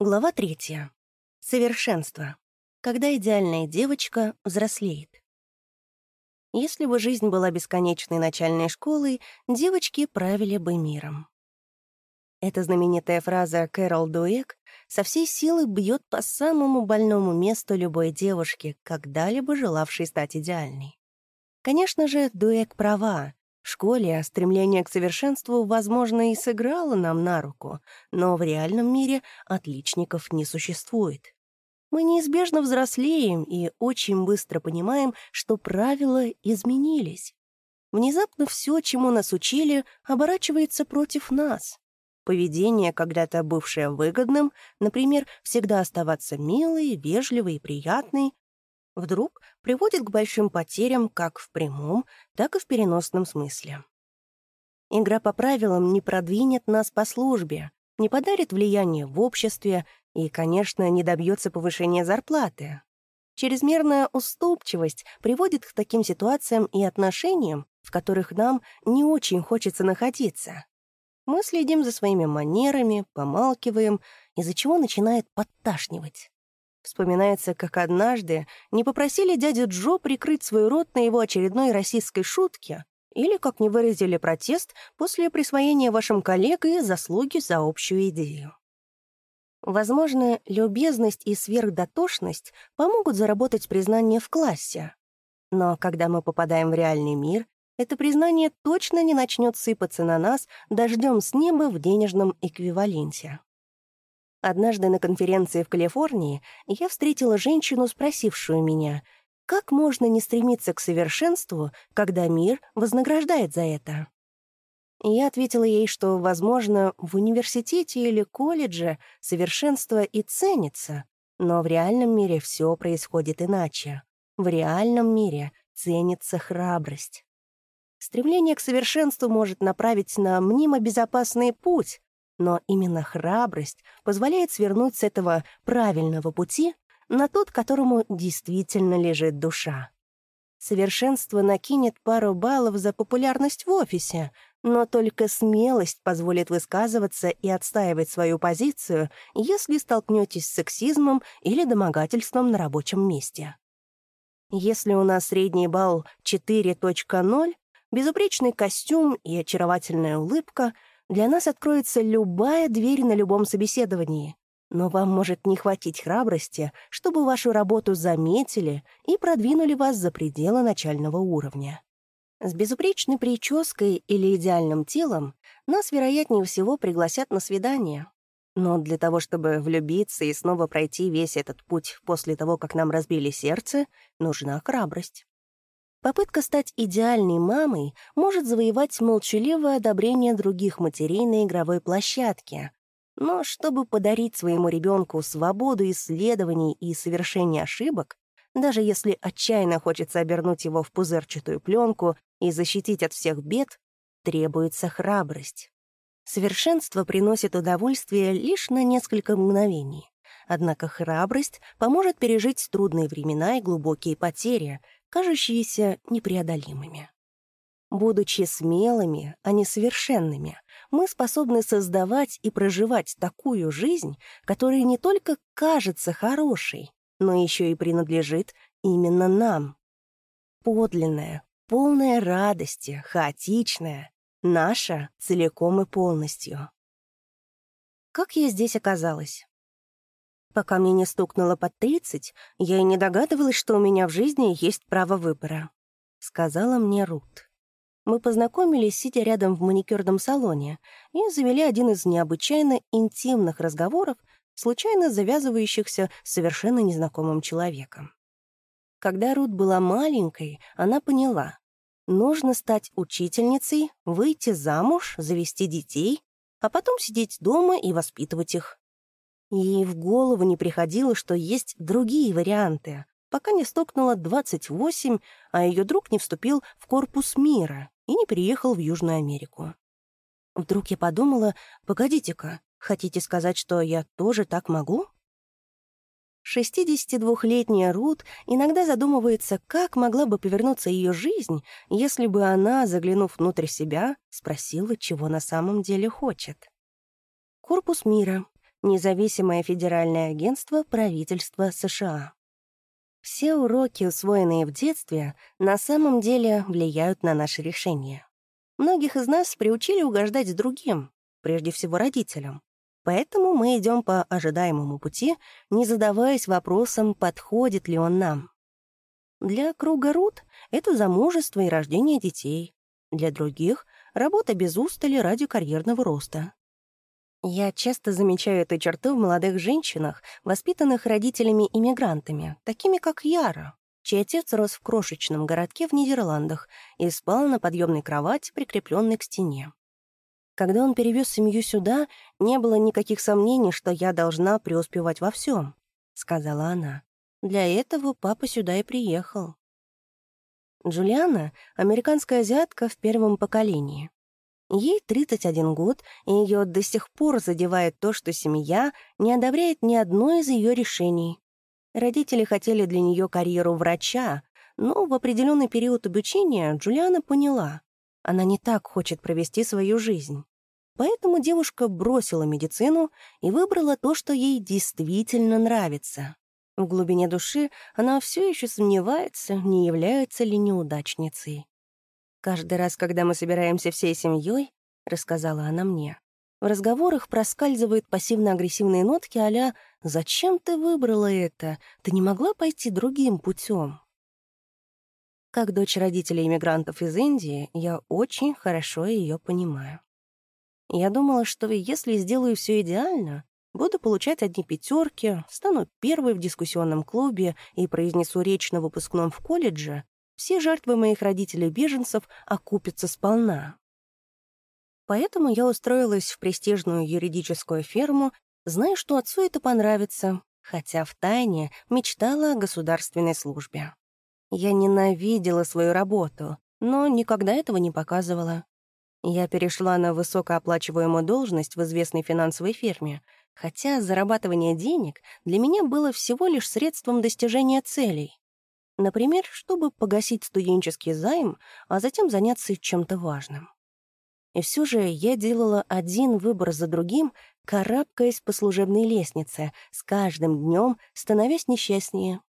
Глава третья. Совершенство. Когда идеальная девочка взрослеет. Если бы жизнь была бесконечной начальной школой, девочки правили бы миром. Эта знаменитая фраза Кэрол Дуэк со всей силы бьет по самому больному месту любой девушки, когда-либо желавшей стать идеальной. Конечно же, Дуэк права. В школе стремление к совершенству, возможно, и сыграло нам на руку, но в реальном мире отличников не существует. Мы неизбежно взрослеем и очень быстро понимаем, что правила изменились. Внезапно все, чему нас учили, оборачивается против нас. Поведение, когда-то бывшее выгодным, например, всегда оставаться милой, вежливой и приятной, вдруг приводит к большим потерям как в прямом, так и в переносном смысле. Игра по правилам не продвинет нас по службе, не подарит влияние в обществе и, конечно, не добьется повышения зарплаты. Чрезмерная уступчивость приводит к таким ситуациям и отношениям, в которых нам не очень хочется находиться. Мы следим за своими манерами, помалкиваем, из-за чего начинает подташнивать. Вспоминается, как однажды не попросили дядю Джо прикрыть свой рот на его очередной российской шутке, или, как не выразили протест, после присвоения вашим коллегой заслуги за общую идею. Возможно, любезность и сверхдотошность помогут заработать признание в классе. Но когда мы попадаем в реальный мир, это признание точно не начнет сыпаться на нас дождем с неба в денежном эквиваленте. Однажды на конференции в Калифорнии я встретила женщину, спросившую меня, как можно не стремиться к совершенству, когда мир вознаграждает за это. Я ответила ей, что, возможно, в университете или колледже совершенство и ценится, но в реальном мире все происходит иначе. В реальном мире ценится храбрость. Стремление к совершенству может направить на мнимо безопасный путь, но именно храбрость позволяет свернуть с этого правильного пути на тот, которому действительно лежит душа. Совершенство накинет пару баллов за популярность в офисе, но только смелость позволит высказываться и отстаивать свою позицию, если столкнетесь с сексизмом или домогательством на рабочем месте. Если у нас средний балл 4.0, безупречный костюм и очаровательная улыбка — для нас откроется любая дверь на любом собеседовании. Но вам может не хватить храбрости, чтобы вашу работу заметили и продвинули вас за пределы начального уровня. С безупречной прической или идеальным телом нас, вероятнее всего, пригласят на свидание. Но для того, чтобы влюбиться и снова пройти весь этот путь после того, как нам разбили сердце, нужна храбрость. Попытка стать идеальной мамой может завоевать молчаливое одобрение других матерей на игровой площадке. Но чтобы подарить своему ребенку свободу исследований и совершения ошибок, даже если отчаянно хочется обернуть его в пузырчатую пленку и защитить от всех бед, требуется храбрость. Совершенство приносит удовольствие лишь на несколько мгновений. Однако храбрость поможет пережить трудные времена и глубокие потери — кажущиеся непреодолимыми. Будучи смелыми, а не совершенными, мы способны создавать и проживать такую жизнь, которая не только кажется хорошей, но еще и принадлежит именно нам. Подлинная, полная радости, хаотичная, наша целиком и полностью. Как я здесь оказалась? Пока мне не стукнуло под тридцать, я и не догадывалась, что у меня в жизни есть право выбора», — сказала мне Рут. Мы познакомились, сидя рядом в маникюрном салоне, и завели один из необычайно интимных разговоров, случайно завязывающихся с совершенно незнакомым человеком. Когда Рут была маленькой, она поняла, нужно стать учительницей, выйти замуж, завести детей, а потом сидеть дома и воспитывать их. Ей в голову не приходило, что есть другие варианты, пока не стукнуло 28, а ее друг не вступил в корпус мира и не приехал в Южную Америку. Вдруг я подумала, погодите-ка, хотите сказать, что я тоже так могу? 62-летняя Рут иногда задумывается, как могла бы повернуться ее жизнь, если бы она, заглянув внутрь себя, спросила, чего на самом деле хочет. Корпус мира независимое федеральное агентство правительства США. Все уроки, усвоенные в детстве, на самом деле влияют на наши решения. Многих из нас приучили угождать другим, прежде всего родителям. Поэтому мы идем по ожидаемому пути, не задаваясь вопросом, подходит ли он нам. Для круга Рут это замужество и рождение детей. Для других — работа без устали ради карьерного роста. Я часто замечаю эту черту в молодых женщинах, воспитанных родителями-иммигрантами, такими как Яра, чей отец рос в крошечном городке в Нидерландах и спал на подъемной кровати, прикрепленной к стене. Когда он перевез семью сюда, не было никаких сомнений, что я должна преуспевать во всем, сказала она. Для этого папа сюда и приехал. Джулиана — американская азиатка в первом поколении. Ей 31 год, и ее до сих пор задевает то, что семья не одобряет ни одно из ее решений. Родители хотели для нее карьеру врача, но в определенный период обучения Джулиана поняла, она не так хочет провести свою жизнь. Поэтому девушка бросила медицину и выбрала то, что ей действительно нравится. В глубине души она все еще сомневается, не является ли неудачницей. «Каждый раз, когда мы собираемся всей семьей, рассказала она мне, в разговорах проскальзывают пассивно-агрессивные нотки а «Зачем ты выбрала это? Ты не могла пойти другим путем?» Как дочь родителей иммигрантов из Индии, я очень хорошо ее понимаю. Я думала, что если сделаю все идеально, буду получать одни пятерки, стану первой в дискуссионном клубе и произнесу речь на выпускном в колледже, все жертвы моих родителей-беженцев окупятся сполна. Поэтому я устроилась в престижную юридическую ферму, зная, что отцу это понравится, хотя втайне мечтала о государственной службе. Я ненавидела свою работу, но никогда этого не показывала. Я перешла на высокооплачиваемую должность в известной финансовой фирме, хотя зарабатывание денег для меня было всего лишь средством достижения целей. Например, чтобы погасить студенческий займ, а затем заняться чем-то важным. И все же я делала один выбор за другим, карабкаясь по служебной лестнице, с каждым днем становясь несчастнее.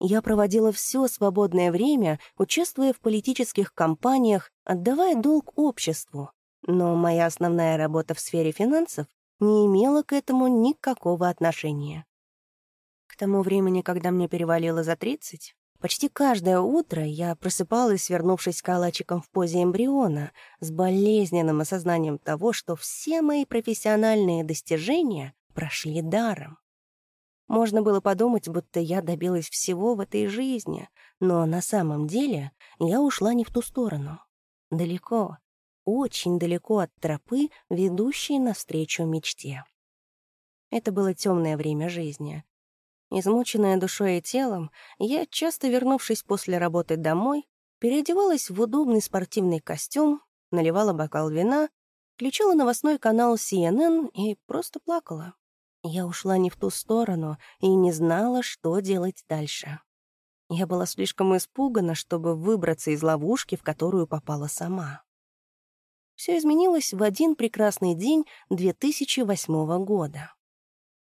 Я проводила все свободное время, участвуя в политических кампаниях, отдавая долг обществу. Но моя основная работа в сфере финансов не имела к этому никакого отношения. К тому времени, когда мне перевалило за 30, Почти каждое утро я просыпалась, свернувшись калачиком в позе эмбриона, с болезненным осознанием того, что все мои профессиональные достижения прошли даром. Можно было подумать, будто я добилась всего в этой жизни, но на самом деле я ушла не в ту сторону. Далеко, очень далеко от тропы, ведущей навстречу мечте. Это было темное время жизни, Измученная душой и телом, я, часто вернувшись после работы домой, переодевалась в удобный спортивный костюм, наливала бокал вина, включила новостной канал CNN и просто плакала. Я ушла не в ту сторону и не знала, что делать дальше. Я была слишком испугана, чтобы выбраться из ловушки, в которую попала сама. Все изменилось в один прекрасный день 2008 года.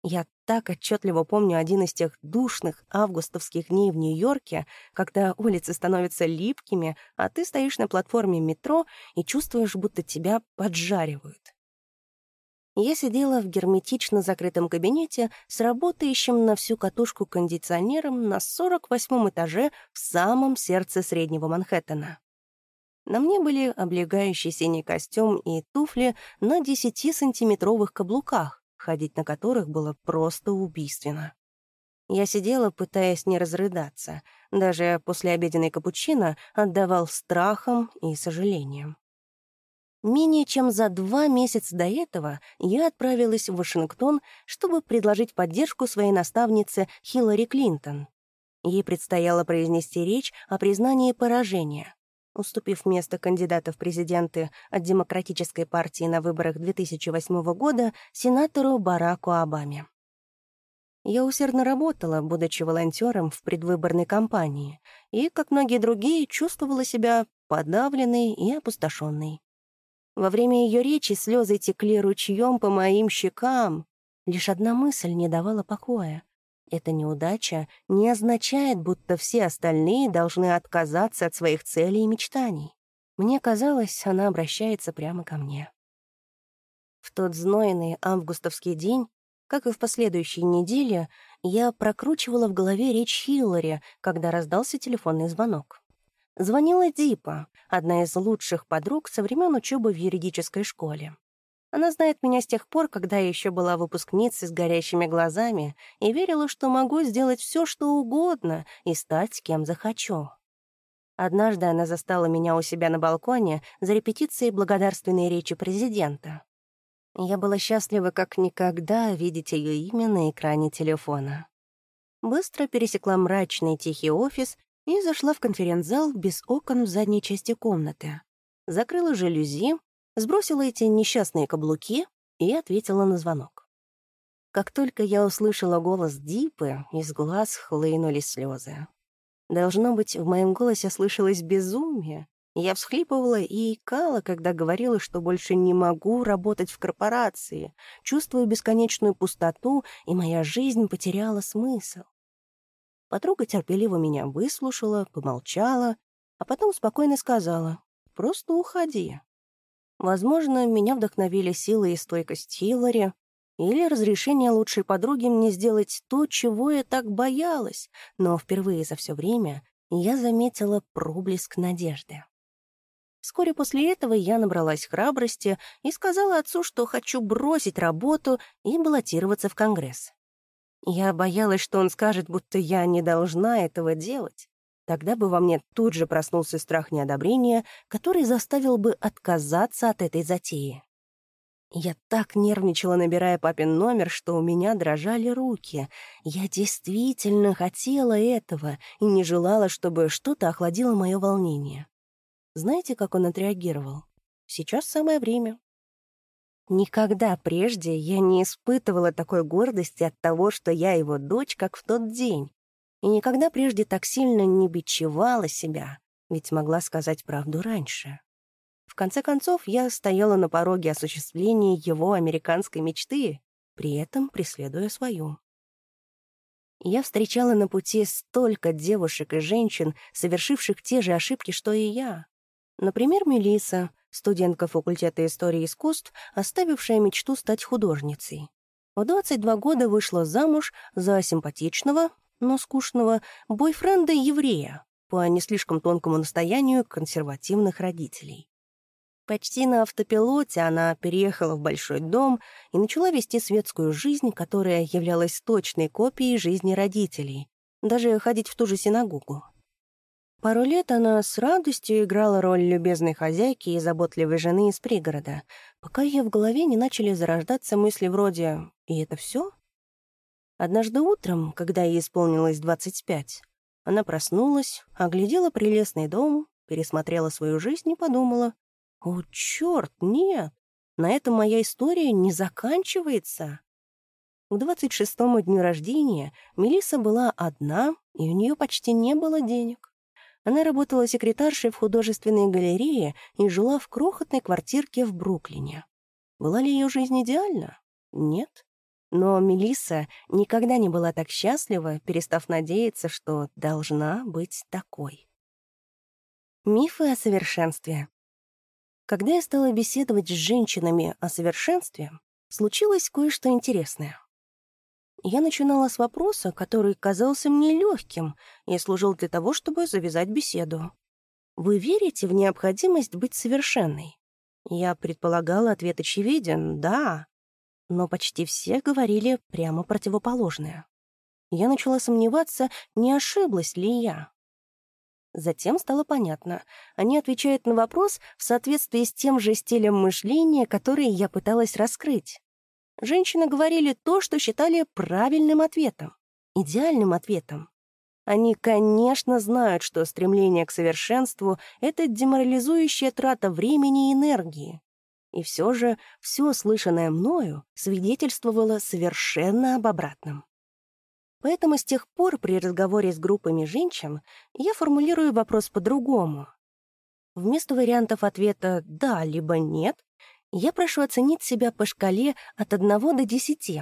Я так отчетливо помню один из тех душных августовских дней в Нью-Йорке, когда улицы становятся липкими, а ты стоишь на платформе метро и чувствуешь, будто тебя поджаривают. Я сидела в герметично закрытом кабинете с работающим на всю катушку кондиционером на 48-м этаже в самом сердце среднего Манхэттена. На мне были облегающий синий костюм и туфли на 10-сантиметровых каблуках, ходить на которых было просто убийственно. Я сидела, пытаясь не разрыдаться. Даже после обеденной капучино отдавал страхом и сожалением. Менее чем за два месяца до этого я отправилась в Вашингтон, чтобы предложить поддержку своей наставнице Хиллари Клинтон. Ей предстояло произнести речь о признании поражения уступив место кандидата в президенты от Демократической партии на выборах 2008 года сенатору Бараку Обаме. Я усердно работала, будучи волонтером в предвыборной кампании, и, как многие другие, чувствовала себя подавленной и опустошенной. Во время ее речи слезы текли ручьем по моим щекам. Лишь одна мысль не давала покоя. Эта неудача не означает, будто все остальные должны отказаться от своих целей и мечтаний. Мне казалось, она обращается прямо ко мне. В тот знойный августовский день, как и в последующие недели, я прокручивала в голове речь Хиллари, когда раздался телефонный звонок. Звонила Дипа, одна из лучших подруг со времен учебы в юридической школе. Она знает меня с тех пор, когда я еще была выпускницей с горящими глазами и верила, что могу сделать все, что угодно и стать кем захочу. Однажды она застала меня у себя на балконе за репетицией благодарственной речи президента. Я была счастлива как никогда видеть ее имя на экране телефона. Быстро пересекла мрачный тихий офис и зашла в конференц-зал без окон в задней части комнаты. Закрыла жалюзи, сбросила эти несчастные каблуки и ответила на звонок. Как только я услышала голос Дипы, из глаз хлынули слезы. Должно быть, в моем голосе слышалось безумие, я всхлипывала и икала, когда говорила, что больше не могу работать в корпорации, чувствую бесконечную пустоту, и моя жизнь потеряла смысл. Подруга терпеливо меня выслушала, помолчала, а потом спокойно сказала «Просто уходи». Возможно, меня вдохновили силы и стойкость Хиллари, или разрешение лучшей подруги мне сделать то, чего я так боялась, но впервые за все время я заметила проблеск надежды. Вскоре после этого я набралась храбрости и сказала отцу, что хочу бросить работу и баллотироваться в Конгресс. Я боялась, что он скажет, будто я не должна этого делать. Тогда бы во мне тут же проснулся страх неодобрения, который заставил бы отказаться от этой затеи. Я так нервничала, набирая папин номер, что у меня дрожали руки. Я действительно хотела этого и не желала, чтобы что-то охладило мое волнение. Знаете, как он отреагировал? Сейчас самое время. Никогда прежде я не испытывала такой гордости от того, что я его дочь, как в тот день. И никогда прежде так сильно не бичевала себя, ведь могла сказать правду раньше. В конце концов, я стояла на пороге осуществления его американской мечты, при этом преследуя свою. Я встречала на пути столько девушек и женщин, совершивших те же ошибки, что и я. Например, Мелиса, студентка факультета истории искусств, оставившая мечту стать художницей. В 22 года вышла замуж за симпатичного, но скучного бойфренда-еврея по не слишком тонкому настоянию консервативных родителей. Почти на автопилоте она переехала в большой дом и начала вести светскую жизнь, которая являлась точной копией жизни родителей, даже ходить в ту же синагогу. Пару лет она с радостью играла роль любезной хозяйки и заботливой жены из пригорода, пока ее в голове не начали зарождаться мысли вроде «И это все?» Однажды утром, когда ей исполнилось 25, она проснулась, оглядела прелестный дом, пересмотрела свою жизнь и подумала «О, черт, нет! На этом моя история не заканчивается!» К 26-му дню рождения Мелиса была одна, и у нее почти не было денег. Она работала секретаршей в художественной галерее и жила в крохотной квартирке в Бруклине. Была ли ее жизнь идеальна? Нет. Но Мелисса никогда не была так счастлива, перестав надеяться, что должна быть такой. Мифы о совершенстве. Когда я стала беседовать с женщинами о совершенстве, случилось кое-что интересное. Я начинала с вопроса, который казался мне легким и служил для того, чтобы завязать беседу. «Вы верите в необходимость быть совершенной?» Я предполагала ответ очевиден «да», но почти все говорили прямо противоположное. Я начала сомневаться, не ошиблась ли я. Затем стало понятно. Они отвечают на вопрос в соответствии с тем же стилем мышления, который я пыталась раскрыть. Женщины говорили то, что считали правильным ответом, идеальным ответом. Они, конечно, знают, что стремление к совершенству — это деморализующая трата времени и энергии. И все же все слышанное мною свидетельствовало совершенно об обратном. Поэтому с тех пор при разговоре с группами женщин я формулирую вопрос по-другому. Вместо вариантов ответа «да» либо «нет» я прошу оценить себя по шкале от 1 до 10.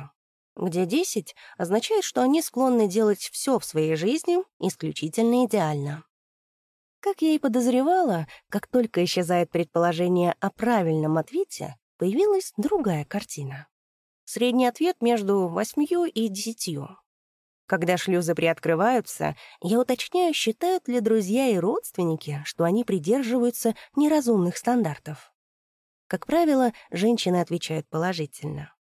где 10 означает, что они склонны делать все в своей жизни исключительно идеально. Как я и подозревала, как только исчезает предположение о правильном ответе, появилась другая картина. Средний ответ между восьмью и десятью. Когда шлюзы приоткрываются, я уточняю, считают ли друзья и родственники, что они придерживаются неразумных стандартов. Как правило, женщины отвечают положительно.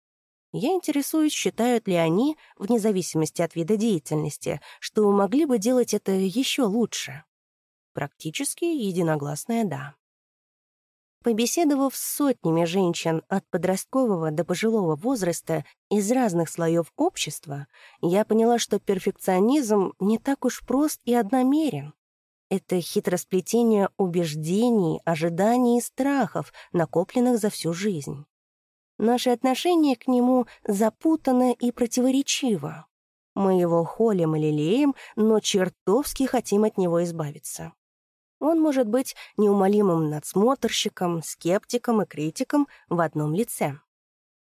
Я интересуюсь, считают ли они, вне зависимости от вида деятельности, что могли бы делать это еще лучше. Практически единогласное «да». Побеседовав с сотнями женщин от подросткового до пожилого возраста из разных слоев общества, я поняла, что перфекционизм не так уж прост и одномерен. Это хитросплетение убеждений, ожиданий и страхов, накопленных за всю жизнь. Наше отношение к нему запутано и противоречиво. Мы его холим и лелеем, но чертовски хотим от него избавиться. Он может быть неумолимым надсмотрщиком, скептиком и критиком в одном лице.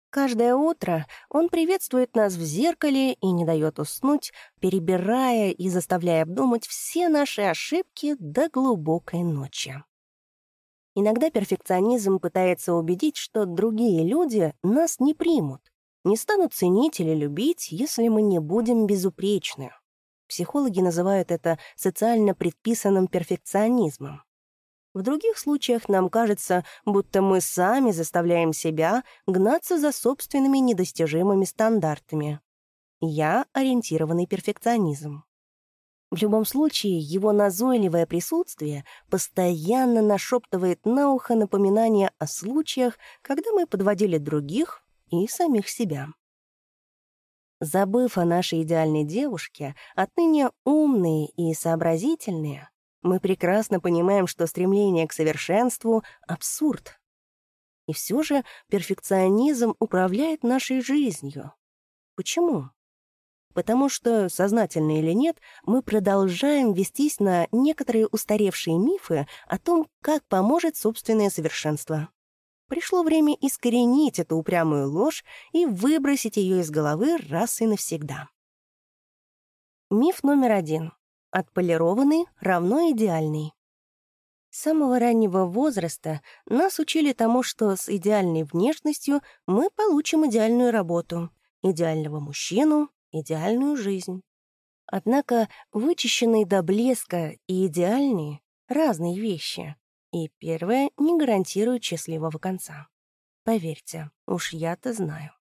Каждое утро он приветствует нас в зеркале и не дает уснуть, перебирая и заставляя обдумать все наши ошибки до глубокой ночи. Иногда перфекционизм пытается убедить, что другие люди нас не примут, не станут ценить или любить, если мы не будем безупречны. Психологи называют это социально предписанным перфекционизмом. В других случаях нам кажется, будто мы сами заставляем себя гнаться за собственными недостижимыми стандартами. Я — ориентированный перфекционизм. В любом случае, его назойливое присутствие постоянно нашептывает на ухо напоминания о случаях, когда мы подводили других и самих себя. Забыв о нашей идеальной девушке, отныне умные и сообразительные, мы прекрасно понимаем, что стремление к совершенству — абсурд. И все же перфекционизм управляет нашей жизнью. Почему? Потому что, сознательно или нет, мы продолжаем вестись на некоторые устаревшие мифы о том, как поможет собственное совершенство. Пришло время искоренить эту упрямую ложь и выбросить ее из головы раз и навсегда. Миф номер один. Отполированный равно идеальный. С самого раннего возраста нас учили тому, что с идеальной внешностью мы получим идеальную работу, идеального мужчину, идеальную жизнь. Однако вычищенные до блеска и идеальные — разные вещи, и первое не гарантирует счастливого конца. Поверьте, уж я-то знаю.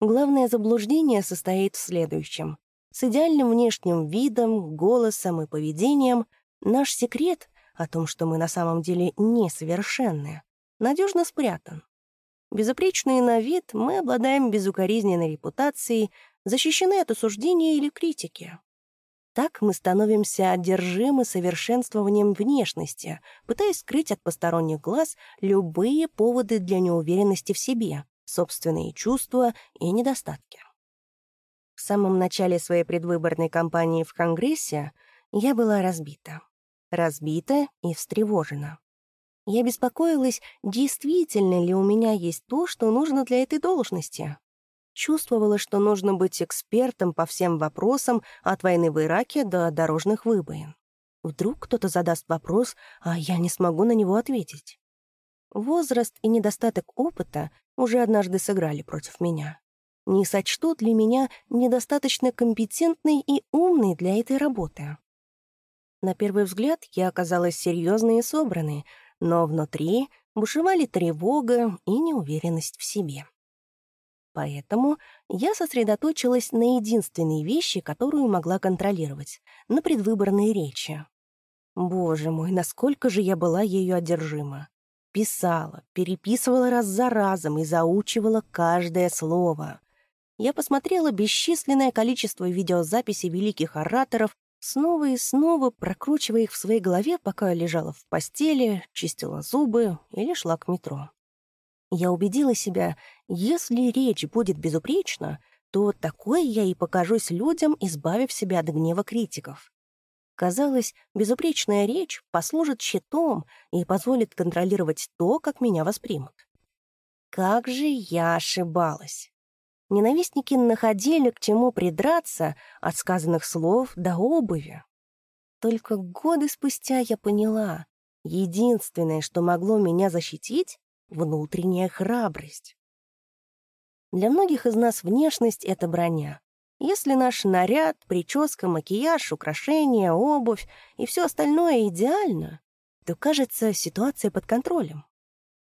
Главное заблуждение состоит в следующем. С идеальным внешним видом, голосом и поведением наш секрет о том, что мы на самом деле несовершенны, надежно спрятан. Безупречные на вид, мы обладаем безукоризненной репутацией, защищены от осуждения или критики. Так мы становимся одержимы совершенствованием внешности, пытаясь скрыть от посторонних глаз любые поводы для неуверенности в себе, собственные чувства и недостатки. В самом начале своей предвыборной кампании в Конгрессе я была разбита. Разбита и встревожена. Я беспокоилась, действительно ли у меня есть то, что нужно для этой должности. Чувствовала, что нужно быть экспертом по всем вопросам от войны в Ираке до дорожных выбоин. Вдруг кто-то задаст вопрос, а я не смогу на него ответить. Возраст и недостаток опыта уже однажды сыграли против меня не сочтут ли меня недостаточно компетентной и умной для этой работы. На первый взгляд я оказалась серьезной и собранной, но внутри бушевали тревога и неуверенность в себе. Поэтому я сосредоточилась на единственной вещи, которую могла контролировать — на предвыборной речи. Боже мой, насколько же я была ею одержима. Писала, переписывала раз за разом и заучивала каждое слово. Я посмотрела бесчисленное количество видеозаписей великих ораторов, снова и снова прокручивая их в своей голове, пока лежала в постели, чистила зубы или шла к метро. Я убедила себя, если речь будет безупречна, то такой я и покажусь людям, избавив себя от гнева критиков. Казалось, безупречная речь послужит щитом и позволит контролировать то, как меня воспримут. Как же я ошибалась! Ненавистники находили к чему придраться от сказанных слов до обуви. Только годы спустя я поняла, единственное, что могло меня защитить — внутренняя храбрость. Для многих из нас внешность — это броня. Если наш наряд, прическа, макияж, украшения, обувь и все остальное идеально, то, кажется, ситуация под контролем.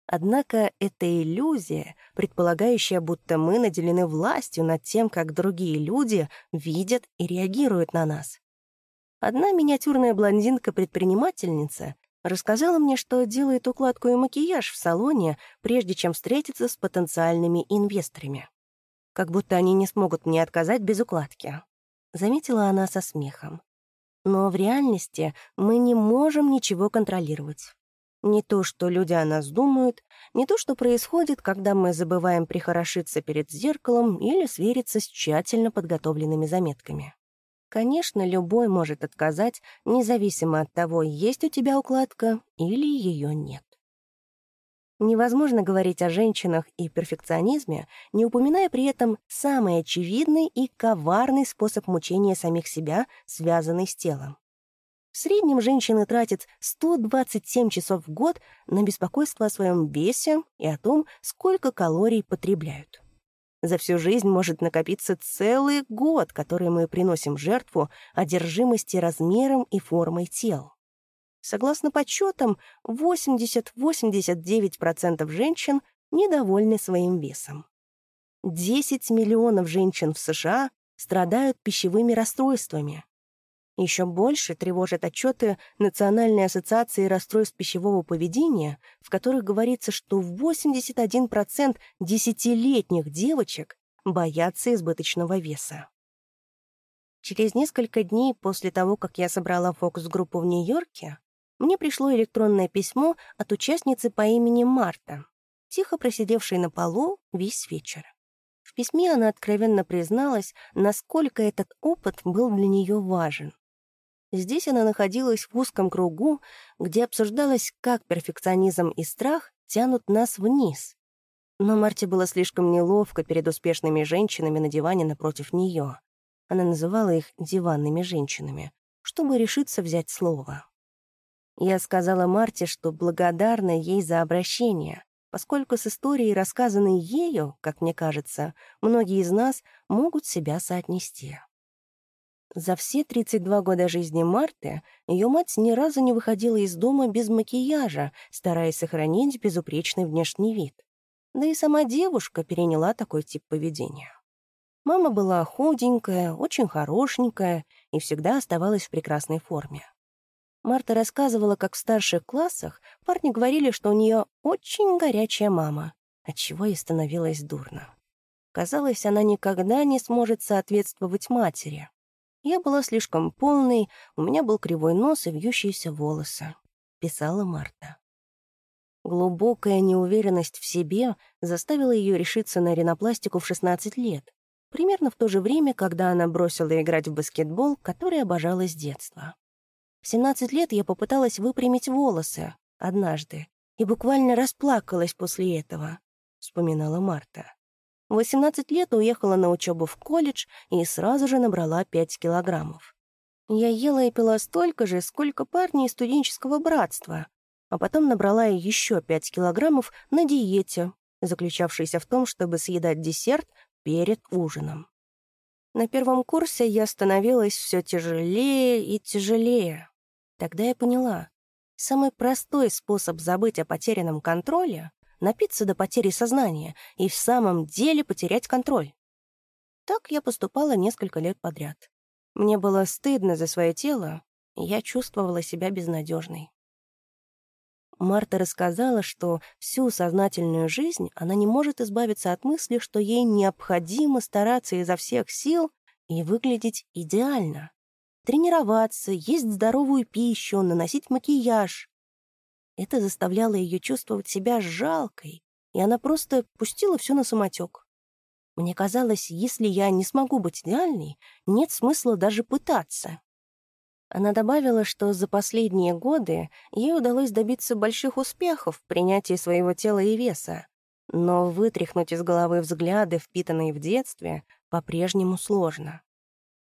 Однако это иллюзия, предполагающая, будто мы наделены властью над тем, как другие люди видят и реагируют на нас. Одна миниатюрная блондинка-предпринимательница рассказала мне, что делает укладку и макияж в салоне, прежде чем встретиться с потенциальными инвесторами как будто они не смогут мне отказать без укладки. Заметила она со смехом. Но в реальности мы не можем ничего контролировать. Не то, что люди о нас думают, не то, что происходит, когда мы забываем прихорошиться перед зеркалом или свериться с тщательно подготовленными заметками. Конечно, любой может отказать, независимо от того, есть у тебя укладка или ее нет. Невозможно говорить о женщинах и перфекционизме, не упоминая при этом самый очевидный и коварный способ мучения самих себя, связанный с телом. В среднем женщины тратят 127 часов в год на беспокойство о своем весе и о том, сколько калорий потребляют. За всю жизнь может накопиться целый год, который мы приносим жертву одержимости размером и формой тел. Согласно подсчетам, 80-89% женщин недовольны своим весом. 10 миллионов женщин в США страдают пищевыми расстройствами. Еще больше тревожат отчеты Национальной ассоциации расстройств пищевого поведения, в которых говорится, что 81% десятилетних девочек боятся избыточного веса. Через несколько дней после того, как я собрала фокус-группу в Нью-Йорке, мне пришло электронное письмо от участницы по имени Марта, тихо просидевшей на полу весь вечер. В письме она откровенно призналась, насколько этот опыт был для нее важен. Здесь она находилась в узком кругу, где обсуждалось, как перфекционизм и страх тянут нас вниз. Но Марте было слишком неловко перед успешными женщинами на диване напротив нее. Она называла их «диванными женщинами», чтобы решиться взять слово. Я сказала Марте, что благодарна ей за обращение, поскольку с историей, рассказанной ею, как мне кажется, многие из нас могут себя соотнести. За все 32 года жизни Марты ее мать ни разу не выходила из дома без макияжа, стараясь сохранить безупречный внешний вид. Да и сама девушка переняла такой тип поведения. Мама была худенькая, очень хорошенькая и всегда оставалась в прекрасной форме. Марта рассказывала, как в старших классах парни говорили, что у нее очень горячая мама, отчего ей становилось дурно. Казалось, она никогда не сможет соответствовать матери. Я была слишком полной, у меня был кривой нос и вьющиеся волосы, писала Марта. Глубокая неуверенность в себе заставила ее решиться на ринопластику в 16 лет, примерно в то же время, когда она бросила играть в баскетбол, который обожала с детства. В 17 лет я попыталась выпрямить волосы однажды и буквально расплакалась после этого, вспоминала Марта. В 18 лет уехала на учебу в колледж и сразу же набрала 5 килограммов. Я ела и пила столько же, сколько парни из студенческого братства, а потом набрала еще 5 килограммов на диете, заключавшейся в том, чтобы съедать десерт перед ужином. На первом курсе я становилась все тяжелее и тяжелее. Тогда я поняла, самый простой способ забыть о потерянном контроле — напиться до потери сознания и в самом деле потерять контроль. Так я поступала несколько лет подряд. Мне было стыдно за свое тело, и я чувствовала себя безнадежной. Марта рассказала, что всю сознательную жизнь она не может избавиться от мысли, что ей необходимо стараться изо всех сил и выглядеть идеально. Тренироваться, есть здоровую пищу, наносить макияж. Это заставляло ее чувствовать себя жалкой, и она просто пустила все на самотек. Мне казалось, если я не смогу быть идеальной, нет смысла даже пытаться. Она добавила, что за последние годы ей удалось добиться больших успехов в принятии своего тела и веса. Но вытряхнуть из головы взгляды, впитанные в детстве, по-прежнему сложно.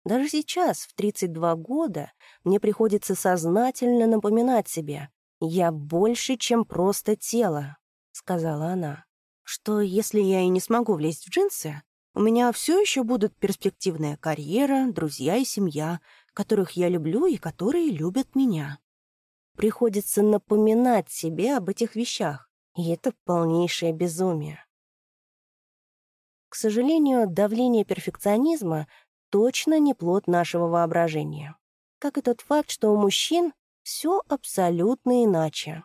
Даже сейчас, в 32 года, мне приходится сознательно напоминать себе «я больше, чем просто тело», — сказала она. «Что, если я и не смогу влезть в джинсы, у меня все еще будут перспективная карьера, друзья и семья, которых я люблю и которые любят меня. Приходится напоминать себе об этих вещах, и это полнейшее безумие. К сожалению, давление перфекционизма точно не плод нашего воображения. Как и тот факт, что у мужчин все абсолютно иначе.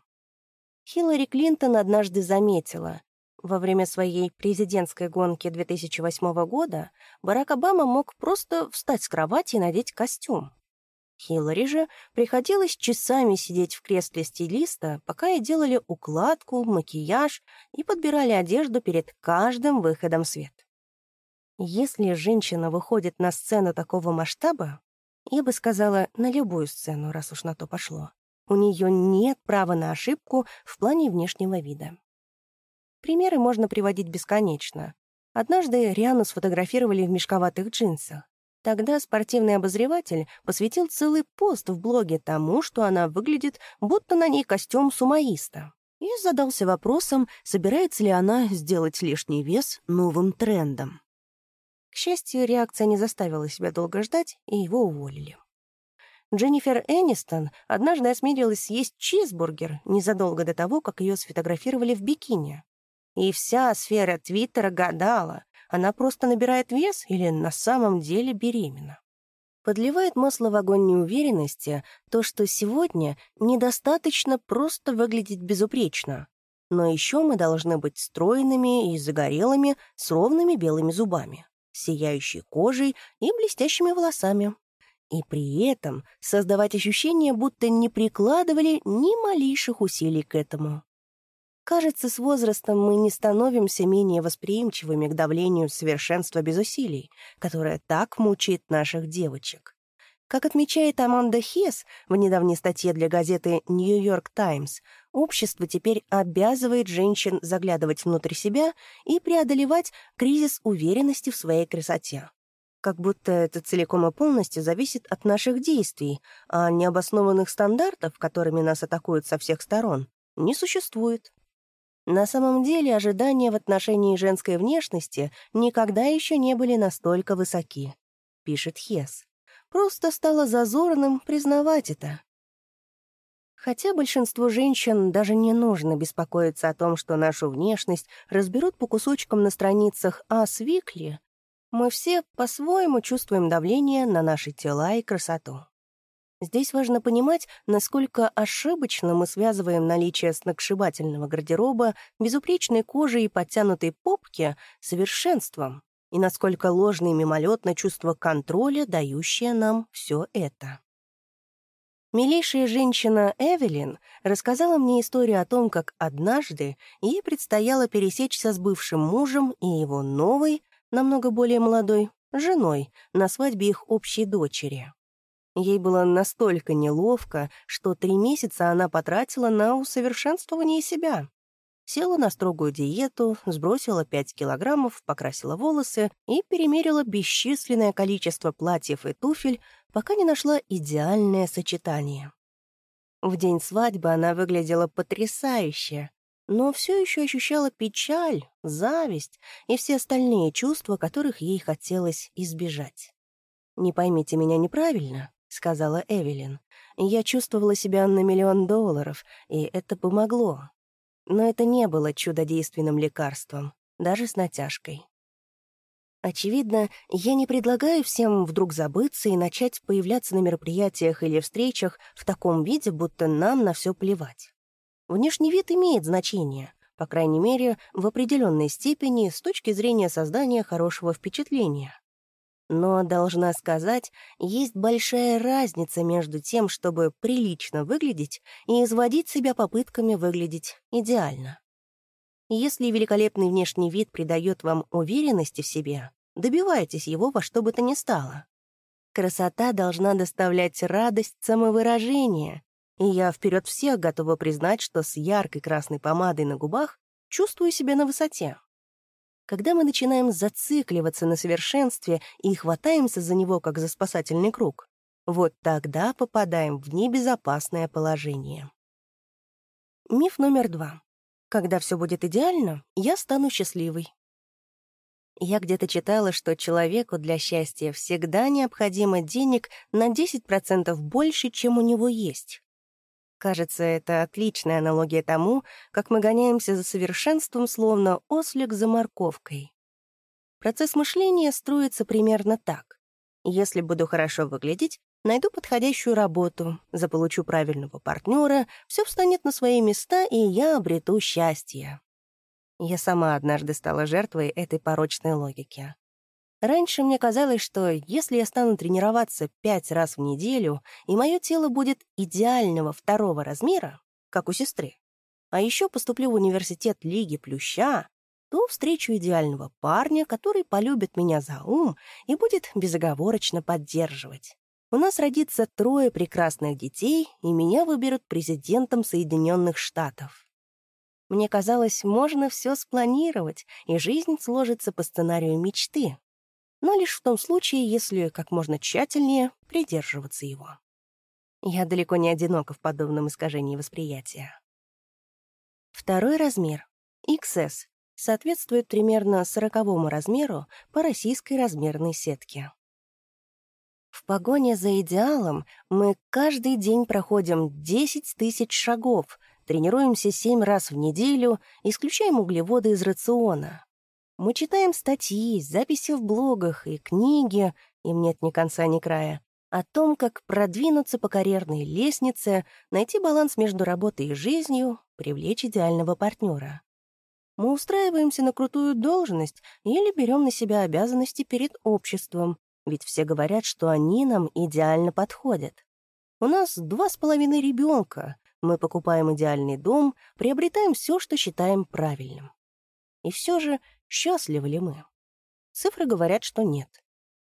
Хиллари Клинтон однажды заметила, во время своей президентской гонки 2008 года Барак Обама мог просто встать с кровати и надеть костюм. Хиллари же приходилось часами сидеть в кресле стилиста, пока ей делали укладку, макияж и подбирали одежду перед каждым выходом в свет. Если женщина выходит на сцену такого масштаба, я бы сказала, на любую сцену, раз уж на то пошло, у нее нет права на ошибку в плане внешнего вида. Примеры можно приводить бесконечно. Однажды Риану сфотографировали в мешковатых джинсах. Тогда спортивный обозреватель посвятил целый пост в блоге тому, что она выглядит, будто на ней костюм сумаиста. И задался вопросом, собирается ли она сделать лишний вес новым трендом. К счастью, реакция не заставила себя долго ждать, и его уволили. Дженнифер Энистон однажды осмелилась съесть чизбургер незадолго до того, как ее сфотографировали в бикини. И вся сфера Твиттера гадала, она просто набирает вес или на самом деле беременна. Подливает масло в огонь неуверенности то, что сегодня недостаточно просто выглядеть безупречно, но еще мы должны быть стройными и загорелыми с ровными белыми зубами, сияющей кожей и блестящими волосами. И при этом создавать ощущение, будто не прикладывали ни малейших усилий к этому. Кажется, с возрастом мы не становимся менее восприимчивыми к давлению совершенства без усилий, которое так мучает наших девочек. Как отмечает Аманда Хес в недавней статье для газеты «Нью-Йорк Таймс», общество теперь обязывает женщин заглядывать внутрь себя и преодолевать кризис уверенности в своей красоте. Как будто это целиком и полностью зависит от наших действий, а необоснованных стандартов, которыми нас атакуют со всех сторон, не существует. На самом деле ожидания в отношении женской внешности никогда еще не были настолько высоки, пишет Хес. Просто стало зазорным признавать это. Хотя большинству женщин даже не нужно беспокоиться о том, что нашу внешность разберут по кусочкам на страницах «Ас Викли», мы все по-своему чувствуем давление на наши тела и красоту. Здесь важно понимать, насколько ошибочно мы связываем наличие сногсшибательного гардероба, безупречной кожи и подтянутой попки совершенством, и насколько ложно и мимолетно чувство контроля, дающее нам все это. Милейшая женщина Эвелин рассказала мне историю о том, как однажды ей предстояло пересечься с бывшим мужем и его новой, намного более молодой, женой на свадьбе их общей дочери. Ей было настолько неловко, что три месяца она потратила на усовершенствование себя. Села на строгую диету, сбросила 5 килограммов, покрасила волосы и перемерила бесчисленное количество платьев и туфель, пока не нашла идеальное сочетание. В день свадьбы она выглядела потрясающе, но все еще ощущала печаль, зависть и все остальные чувства, которых ей хотелось избежать. Не поймите меня неправильно, — сказала Эвелин. «Я чувствовала себя на миллион долларов, и это помогло. Но это не было чудодейственным лекарством, даже с натяжкой. Очевидно, я не предлагаю всем вдруг забыться и начать появляться на мероприятиях или встречах в таком виде, будто нам на все плевать. Внешний вид имеет значение, по крайней мере, в определенной степени с точки зрения создания хорошего впечатления. Но, должна сказать, есть большая разница между тем, чтобы прилично выглядеть и изводить себя попытками выглядеть идеально. Если великолепный внешний вид придает вам уверенности в себе, добивайтесь его во что бы то ни стало. Красота должна доставлять радость самовыражения, и я вперед всех готова признать, что с яркой красной помадой на губах чувствую себя на высоте. Когда мы начинаем зацикливаться на совершенстве и хватаемся за него, как за спасательный круг, вот тогда попадаем в небезопасное положение. Миф номер два. Когда все будет идеально, я стану счастливой. Я где-то читала, что человеку для счастья всегда необходимо денег на 10% больше, чем у него есть. Кажется, это отличная аналогия тому, как мы гоняемся за совершенством, словно ослик за морковкой. Процесс мышления строится примерно так. Если буду хорошо выглядеть, найду подходящую работу, заполучу правильного партнера, все встанет на свои места, и я обрету счастье. Я сама однажды стала жертвой этой порочной логики. Раньше мне казалось, что если я стану тренироваться пять раз в неделю, и мое тело будет идеального второго размера, как у сестры, а еще поступлю в университет Лиги Плюща, то встречу идеального парня, который полюбит меня за ум и будет безоговорочно поддерживать. У нас родится трое прекрасных детей, и меня выберут президентом Соединенных Штатов. Мне казалось, можно все спланировать, и жизнь сложится по сценарию мечты, но лишь в том случае, если как можно тщательнее придерживаться его. Я далеко не одинока в подобном искажении восприятия. Второй размер, XS, соответствует примерно сороковому размеру по российской размерной сетке. Погоне за идеалом мы каждый день проходим 10 тысяч шагов, тренируемся 7 раз в неделю, исключаем углеводы из рациона, мы читаем статьи, записи в блогах и книги, им нет ни конца, ни края, о том, как продвинуться по карьерной лестнице, найти баланс между работой и жизнью, привлечь идеального партнера. Мы устраиваемся на крутую должность или берем на себя обязанности перед обществом, ведь все говорят, что они нам идеально подходят. У нас два с половиной ребенка, мы покупаем идеальный дом, приобретаем все, что считаем правильным. И все же Счастливы ли мы? Цифры говорят, что нет.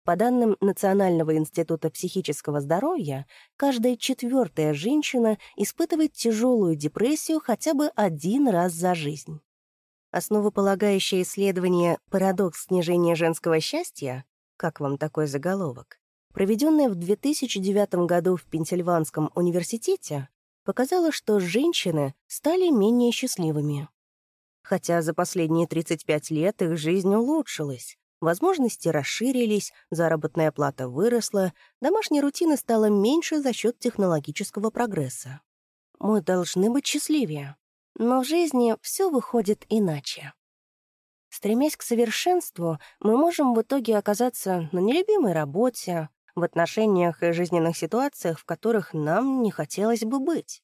По данным Национального института психического здоровья, каждая четвертая женщина испытывает тяжелую депрессию хотя бы один раз за жизнь. Основополагающее исследование «Парадокс снижения женского счастья» как вам такой заголовок, проведенное в 2009 году в Пенсильванском университете, показало, что женщины стали менее счастливыми хотя за последние 35 лет их жизнь улучшилась. Возможности расширились, заработная плата выросла, домашней рутины стало меньше за счет технологического прогресса. Мы должны быть счастливее, но в жизни все выходит иначе. Стремясь к совершенству, мы можем в итоге оказаться на нелюбимой работе, в отношениях и жизненных ситуациях, в которых нам не хотелось бы быть.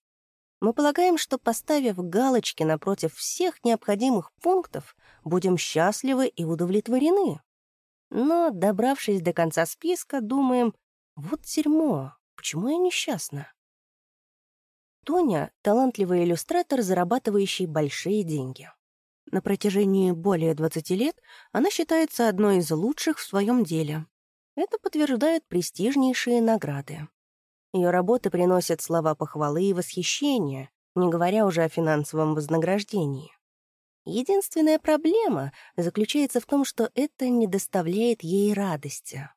Мы полагаем, что, поставив галочки напротив всех необходимых пунктов, будем счастливы и удовлетворены. Но, добравшись до конца списка, думаем, вот дерьмо, почему я несчастна? Тоня — талантливый иллюстратор, зарабатывающий большие деньги. На протяжении более 20 лет она считается одной из лучших в своем деле. Это подтверждают престижнейшие награды. Ее работы приносят слова похвалы и восхищения, не говоря уже о финансовом вознаграждении. Единственная проблема заключается в том, что это не доставляет ей радости.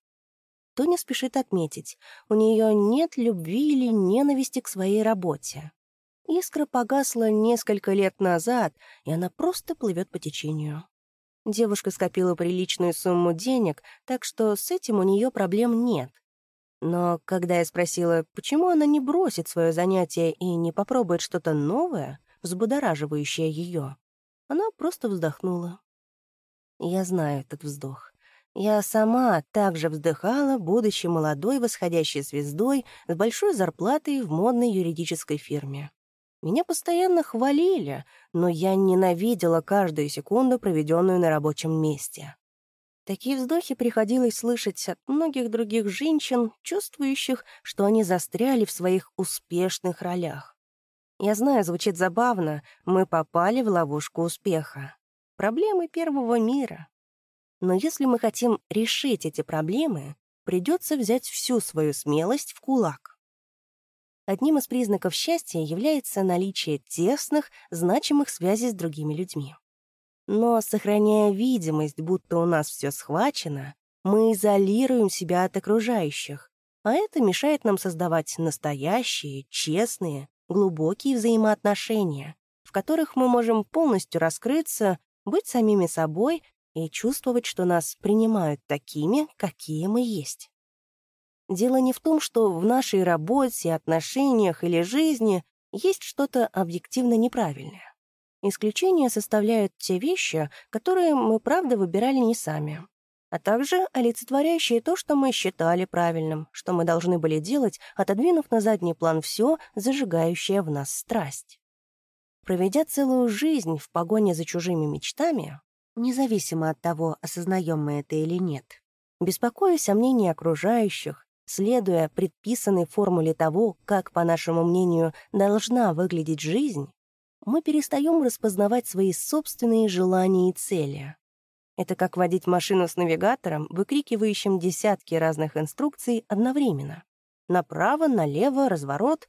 Тоня спешит отметить, у нее нет любви или ненависти к своей работе. Искра погасла несколько лет назад, и она просто плывет по течению. Девушка скопила приличную сумму денег, так что с этим у нее проблем нет. Но когда я спросила, почему она не бросит свое занятие и не попробует что-то новое, взбудораживающее ее, она просто вздохнула. Я знаю этот вздох. Я сама также вздыхала, будучи молодой восходящей звездой с большой зарплатой в модной юридической фирме. Меня постоянно хвалили, но я ненавидела каждую секунду, проведенную на рабочем месте. Такие вздохи приходилось слышать от многих других женщин, чувствующих, что они застряли в своих успешных ролях. Я знаю, звучит забавно, мы попали в ловушку успеха. Проблемы первого мира. Но если мы хотим решить эти проблемы, придется взять всю свою смелость в кулак. Одним из признаков счастья является наличие тесных, значимых связей с другими людьми. Но, сохраняя видимость, будто у нас все схвачено, мы изолируем себя от окружающих, а это мешает нам создавать настоящие, честные, глубокие взаимоотношения, в которых мы можем полностью раскрыться, быть самими собой и чувствовать, что нас принимают такими, какие мы есть. Дело не в том, что в нашей работе, отношениях или жизни есть что-то объективно неправильное. Исключения составляют те вещи, которые мы, правда, выбирали не сами, а также олицетворяющие то, что мы считали правильным, что мы должны были делать, отодвинув на задний план все, зажигающее в нас страсть. Проведя целую жизнь в погоне за чужими мечтами, независимо от того, осознаем мы это или нет, беспокоясь о мнении окружающих, следуя предписанной формуле того, как, по нашему мнению, должна выглядеть жизнь, мы перестаем распознавать свои собственные желания и цели. Это как водить машину с навигатором, выкрикивающим десятки разных инструкций одновременно. Направо, налево, разворот.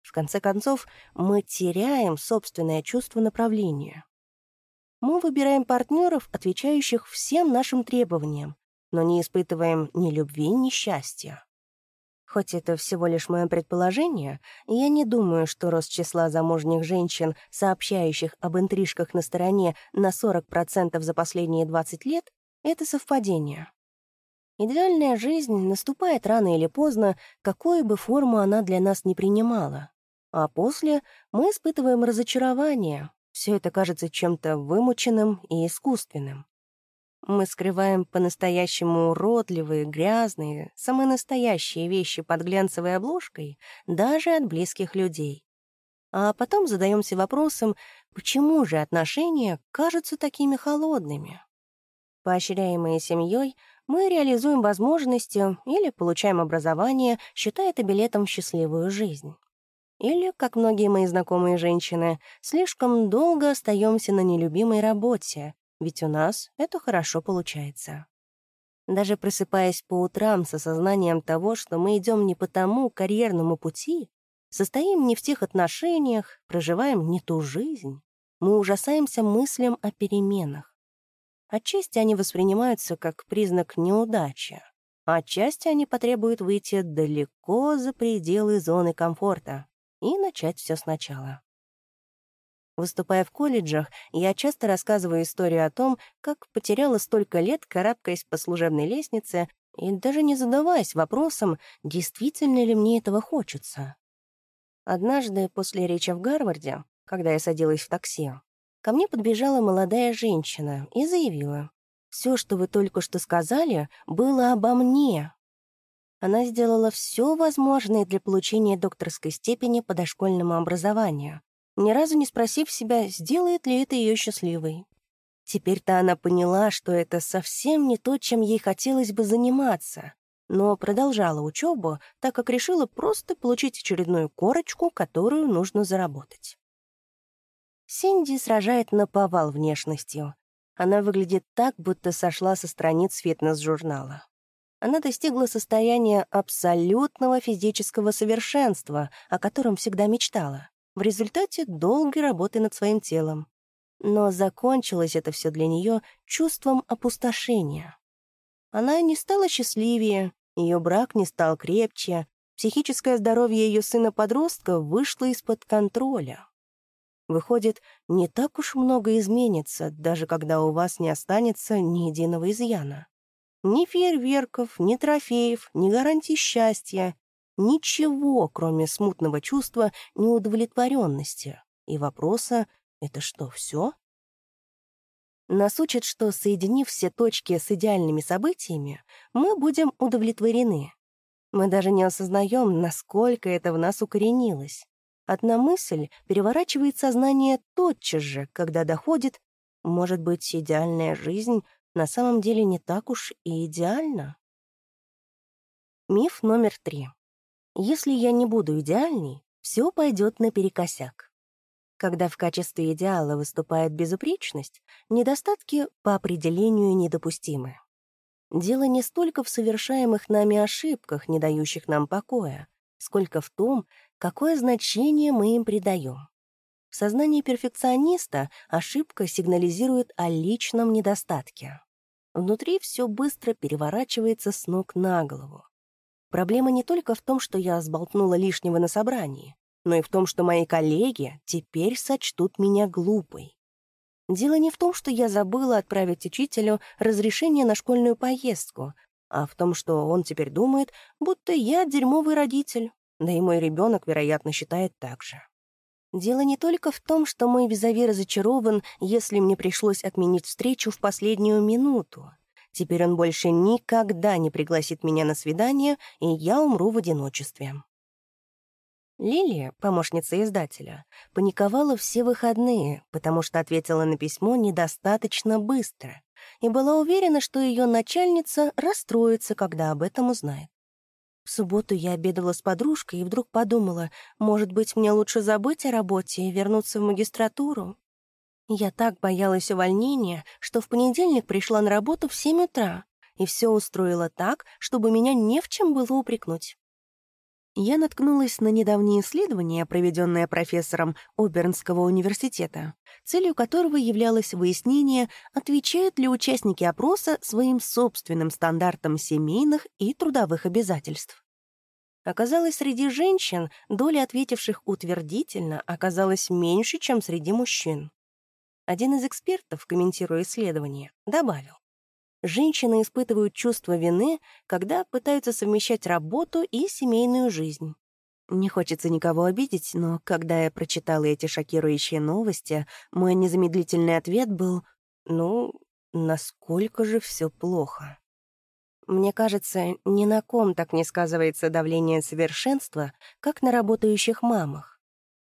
В конце концов, мы теряем собственное чувство направления. Мы выбираем партнеров, отвечающих всем нашим требованиям, но не испытываем ни любви, ни счастья. Хоть это всего лишь мое предположение, я не думаю, что рост числа замужних женщин, сообщающих об интрижках на стороне на 40% за последние 20 лет, это совпадение. Идеальная жизнь наступает рано или поздно, какую бы форму она для нас не принимала. А после мы испытываем разочарование. Все это кажется чем-то вымученным и искусственным. Мы скрываем по-настоящему уродливые, грязные, самые настоящие вещи под глянцевой обложкой даже от близких людей. А потом задаемся вопросом, почему же отношения кажутся такими холодными? Поощряемые семьей, мы реализуем возможности или получаем образование, считая это билетом в счастливую жизнь. Или, как многие мои знакомые женщины, слишком долго остаемся на нелюбимой работе, ведь у нас это хорошо получается. Даже просыпаясь по утрам с осознанием того, что мы идем не по тому карьерному пути, состоим не в тех отношениях, проживаем не ту жизнь, мы ужасаемся мыслям о переменах. Отчасти они воспринимаются как признак неудачи, а отчасти они потребуют выйти далеко за пределы зоны комфорта и начать все сначала. Выступая в колледжах, я часто рассказываю историю о том, как потеряла столько лет, карабкаясь по служебной лестнице и даже не задаваясь вопросом, действительно ли мне этого хочется. Однажды после речи в Гарварде, когда я садилась в такси, ко мне подбежала молодая женщина и заявила, «Все, что вы только что сказали, было обо мне». Она сделала все возможное для получения докторской степени по дошкольному образованию, ни разу не спросив себя, сделает ли это ее счастливой. Теперь-то она поняла, что это совсем не то, чем ей хотелось бы заниматься, но продолжала учебу, так как решила просто получить очередную корочку, которую нужно заработать. Синди сражает на повал внешностью. Она выглядит так, будто сошла со страниц фитнес-журнала. Она достигла состояния абсолютного физического совершенства, о котором всегда мечтала в результате долгой работы над своим телом. Но закончилось это все для нее чувством опустошения. Она не стала счастливее, ее брак не стал крепче, психическое здоровье ее сына-подростка вышло из-под контроля. Выходит, не так уж много изменится, даже когда у вас не останется ни единого изъяна. Ни фейерверков, ни трофеев, ни гарантий счастья, Ничего, кроме смутного чувства неудовлетворенности и вопроса «это что, все?» Нас учат, что, соединив все точки с идеальными событиями, мы будем удовлетворены. Мы даже не осознаем, насколько это в нас укоренилось. Одна мысль переворачивает сознание тотчас же, когда доходит, может быть, идеальная жизнь на самом деле не так уж и идеальна. Миф номер три. Если я не буду идеальней, все пойдет наперекосяк. Когда в качестве идеала выступает безупречность, недостатки по определению недопустимы. Дело не столько в совершаемых нами ошибках, не дающих нам покоя, сколько в том, какое значение мы им придаем. В сознании перфекциониста ошибка сигнализирует о личном недостатке. Внутри все быстро переворачивается с ног на голову. Проблема не только в том, что я сболтнула лишнего на собрании, но и в том, что мои коллеги теперь сочтут меня глупой. Дело не в том, что я забыла отправить учителю разрешение на школьную поездку, а в том, что он теперь думает, будто я дерьмовый родитель, да и мой ребенок, вероятно, считает так же. Дело не только в том, что мой визави разочарован, если мне пришлось отменить встречу в последнюю минуту. Теперь он больше никогда не пригласит меня на свидание, и я умру в одиночестве. Лилия, помощница издателя, паниковала все выходные, потому что ответила на письмо недостаточно быстро и была уверена, что ее начальница расстроится, когда об этом узнает. В субботу я обедала с подружкой и вдруг подумала, может быть, мне лучше забыть о работе и вернуться в магистратуру. Я так боялась увольнения, что в понедельник пришла на работу в 7 утра и все устроила так, чтобы меня не в чем было упрекнуть. Я наткнулась на недавнее исследование, проведенное профессором Обернского университета, целью которого являлось выяснение, отвечают ли участники опроса своим собственным стандартам семейных и трудовых обязательств. Оказалось, среди женщин доля ответивших утвердительно оказалась меньше, чем среди мужчин. Один из экспертов, комментируя исследование, добавил, Женщины испытывают чувство вины, когда пытаются совмещать работу и семейную жизнь. Не хочется никого обидеть, но когда я прочитала эти шокирующие новости, мой незамедлительный ответ был «Ну, насколько же все плохо?» Мне кажется, ни на ком так не сказывается давление совершенства, как на работающих мамах.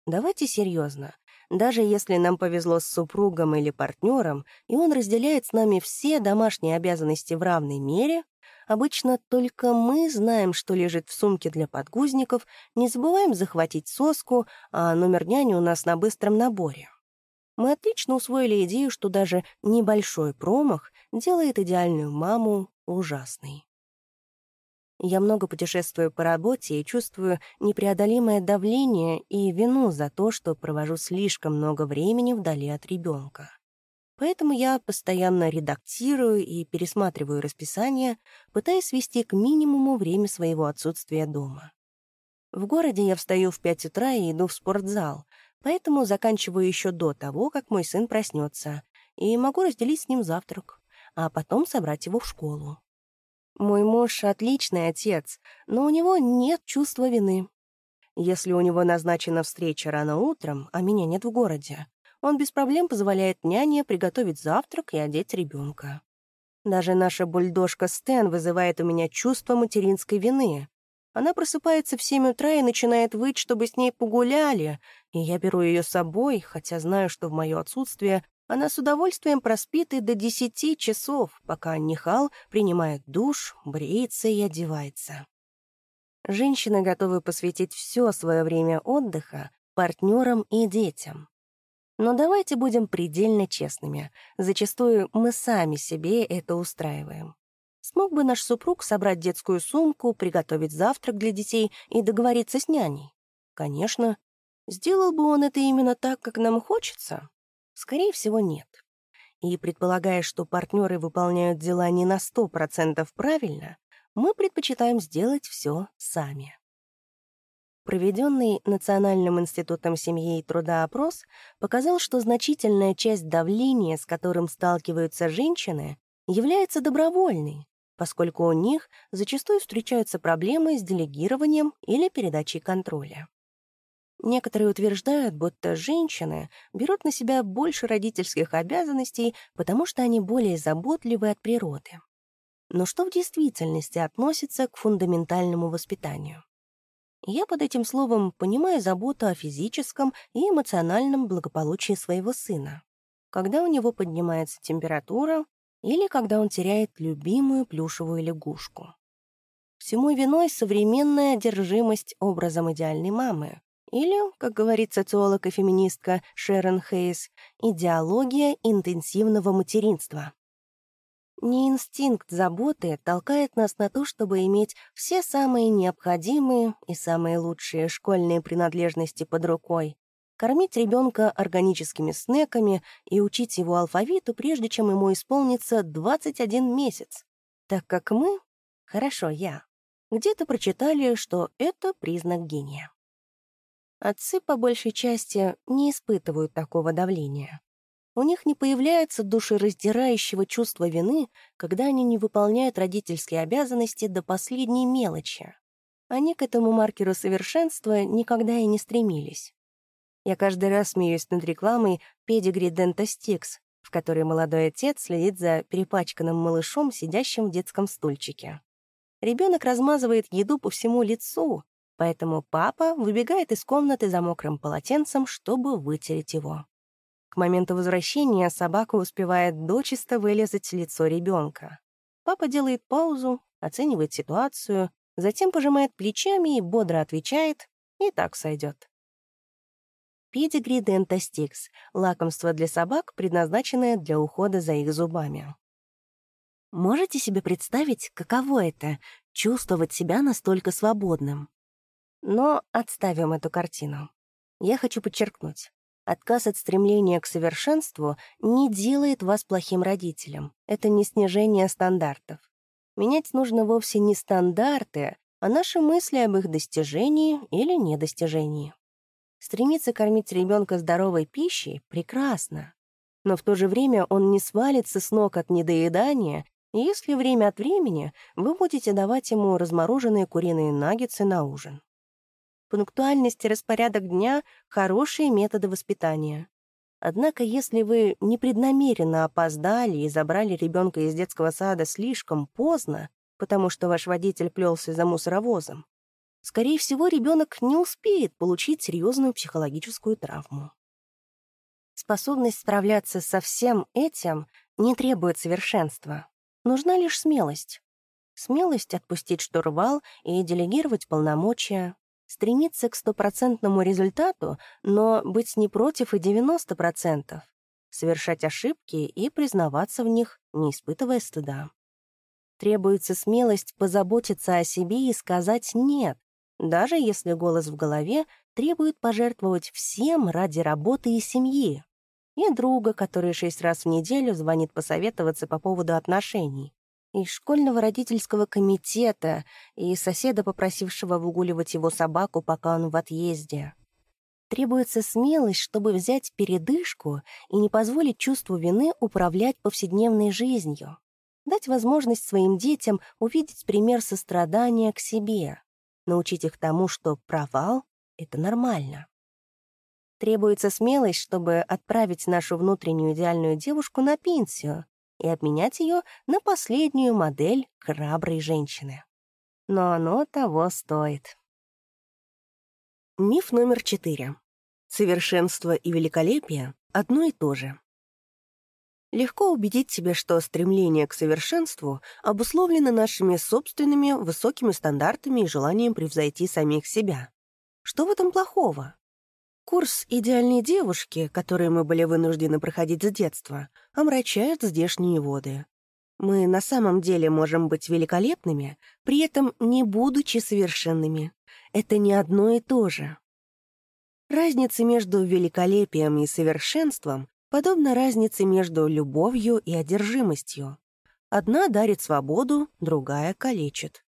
Давайте серьезно. Даже если нам повезло с супругом или партнером, и он разделяет с нами все домашние обязанности в равной мере, обычно только мы знаем, что лежит в сумке для подгузников, не забываем захватить соску, а номер няни у нас на быстром наборе. Мы отлично усвоили идею, что даже небольшой промах делает идеальную маму ужасной. Я много путешествую по работе и чувствую непреодолимое давление и вину за то, что провожу слишком много времени вдали от ребенка. Поэтому я постоянно редактирую и пересматриваю расписание, пытаясь свести к минимуму время своего отсутствия дома. В городе я встаю в 5 утра и иду в спортзал, поэтому заканчиваю еще до того, как мой сын проснется, и могу разделить с ним завтрак, а потом собрать его в школу. Мой муж — отличный отец, но у него нет чувства вины. Если у него назначена встреча рано утром, а меня нет в городе, он без проблем позволяет няне приготовить завтрак и одеть ребенка. Даже наша бульдожка Стэн вызывает у меня чувство материнской вины. Она просыпается в семь утра и начинает выть, чтобы с ней погуляли, и я беру ее с собой, хотя знаю, что в мое отсутствие она с удовольствием проспит и до десяти часов, пока Нихал принимает душ, бреется и одевается. Женщины готовы посвятить все свое время отдыха партнерам и детям. Но давайте будем предельно честными. Зачастую мы сами себе это устраиваем. Смог бы наш супруг собрать детскую сумку, приготовить завтрак для детей и договориться с няней? Конечно. Сделал бы он это именно так, как нам хочется? Скорее всего, нет. И предполагая, что партнеры выполняют дела не на 100% правильно, мы предпочитаем сделать все сами. Проведенный Национальным институтом семьи и труда опрос показал, что значительная часть давления, с которым сталкиваются женщины, является добровольной, поскольку у них зачастую встречаются проблемы с делегированием или передачей контроля. Некоторые утверждают, будто женщины берут на себя больше родительских обязанностей, потому что они более заботливы от природы. Но что в действительности относится к фундаментальному воспитанию? Я под этим словом понимаю заботу о физическом и эмоциональном благополучии своего сына. Когда у него поднимается температура или когда он теряет любимую плюшевую лягушку. Всему виной современная одержимость образом идеальной мамы, или, как говорит социолог и феминистка Шерон Хейс, идеология интенсивного материнства. Не инстинкт заботы толкает нас на то, чтобы иметь все самые необходимые и самые лучшие школьные принадлежности под рукой, кормить ребенка органическими снеками и учить его алфавиту, прежде чем ему исполнится 21 месяц, так как мы, хорошо, я, где-то прочитали, что это признак гения. Отцы, по большей части, не испытывают такого давления. У них не появляется душераздирающего чувства вины, когда они не выполняют родительские обязанности до последней мелочи. Они к этому маркеру совершенства никогда и не стремились. Я каждый раз смеюсь над рекламой Pedigree Dentastix, в которой молодой отец следит за перепачканным малышом, сидящим в детском стульчике. Ребенок размазывает еду по всему лицу, поэтому папа выбегает из комнаты за мокрым полотенцем, чтобы вытереть его. К моменту возвращения собака успевает дочисто вылезать лицо ребенка. Папа делает паузу, оценивает ситуацию, затем пожимает плечами и бодро отвечает «И так сойдет». Педигри Дентастикс — лакомство для собак, предназначенное для ухода за их зубами. Можете себе представить, каково это — чувствовать себя настолько свободным? Но отставим эту картину. Я хочу подчеркнуть. Отказ от стремления к совершенству не делает вас плохим родителем. Это не снижение стандартов. Менять нужно вовсе не стандарты, а наши мысли об их достижении или недостижении. Стремиться кормить ребенка здоровой пищей — прекрасно. Но в то же время он не свалится с ног от недоедания, если время от времени вы будете давать ему размороженные куриные наггетсы на ужин. Пунктуальность и распорядок дня — хорошие методы воспитания. Однако, если вы непреднамеренно опоздали и забрали ребенка из детского сада слишком поздно, потому что ваш водитель плелся за мусоровозом, скорее всего, ребенок не успеет получить серьезную психологическую травму. Способность справляться со всем этим не требует совершенства. Нужна лишь смелость. Смелость отпустить штурвал и делегировать полномочия, стремиться к стопроцентному результату, но быть не против и 90%, совершать ошибки и признаваться в них, не испытывая стыда. Требуется смелость позаботиться о себе и сказать «нет», даже если голос в голове требует пожертвовать всем ради работы и семьи, и друга, который шесть раз в неделю звонит посоветоваться по поводу отношений, и школьного родительского комитета, и соседа, попросившего выгуливать его собаку, пока он в отъезде. Требуется смелость, чтобы взять передышку и не позволить чувству вины управлять повседневной жизнью. Дать возможность своим детям увидеть пример сострадания к себе, научить их тому, что провал — это нормально. Требуется смелость, чтобы отправить нашу внутреннюю идеальную девушку на пенсию и обменять ее на последнюю модель храброй женщины. Но оно того стоит. Миф номер четыре. Совершенство и великолепие — одно и то же. Легко убедить себя, что стремление к совершенству обусловлено нашими собственными высокими стандартами и желанием превзойти самих себя. Что в этом плохого? Курс «Идеальной девушки», который мы были вынуждены проходить с детства, омрачает здешние воды. Мы на самом деле можем быть великолепными, при этом не будучи совершенными. Это не одно и то же. Разница между великолепием и совершенством подобно разнице между любовью и одержимостью. Одна дарит свободу, другая калечит.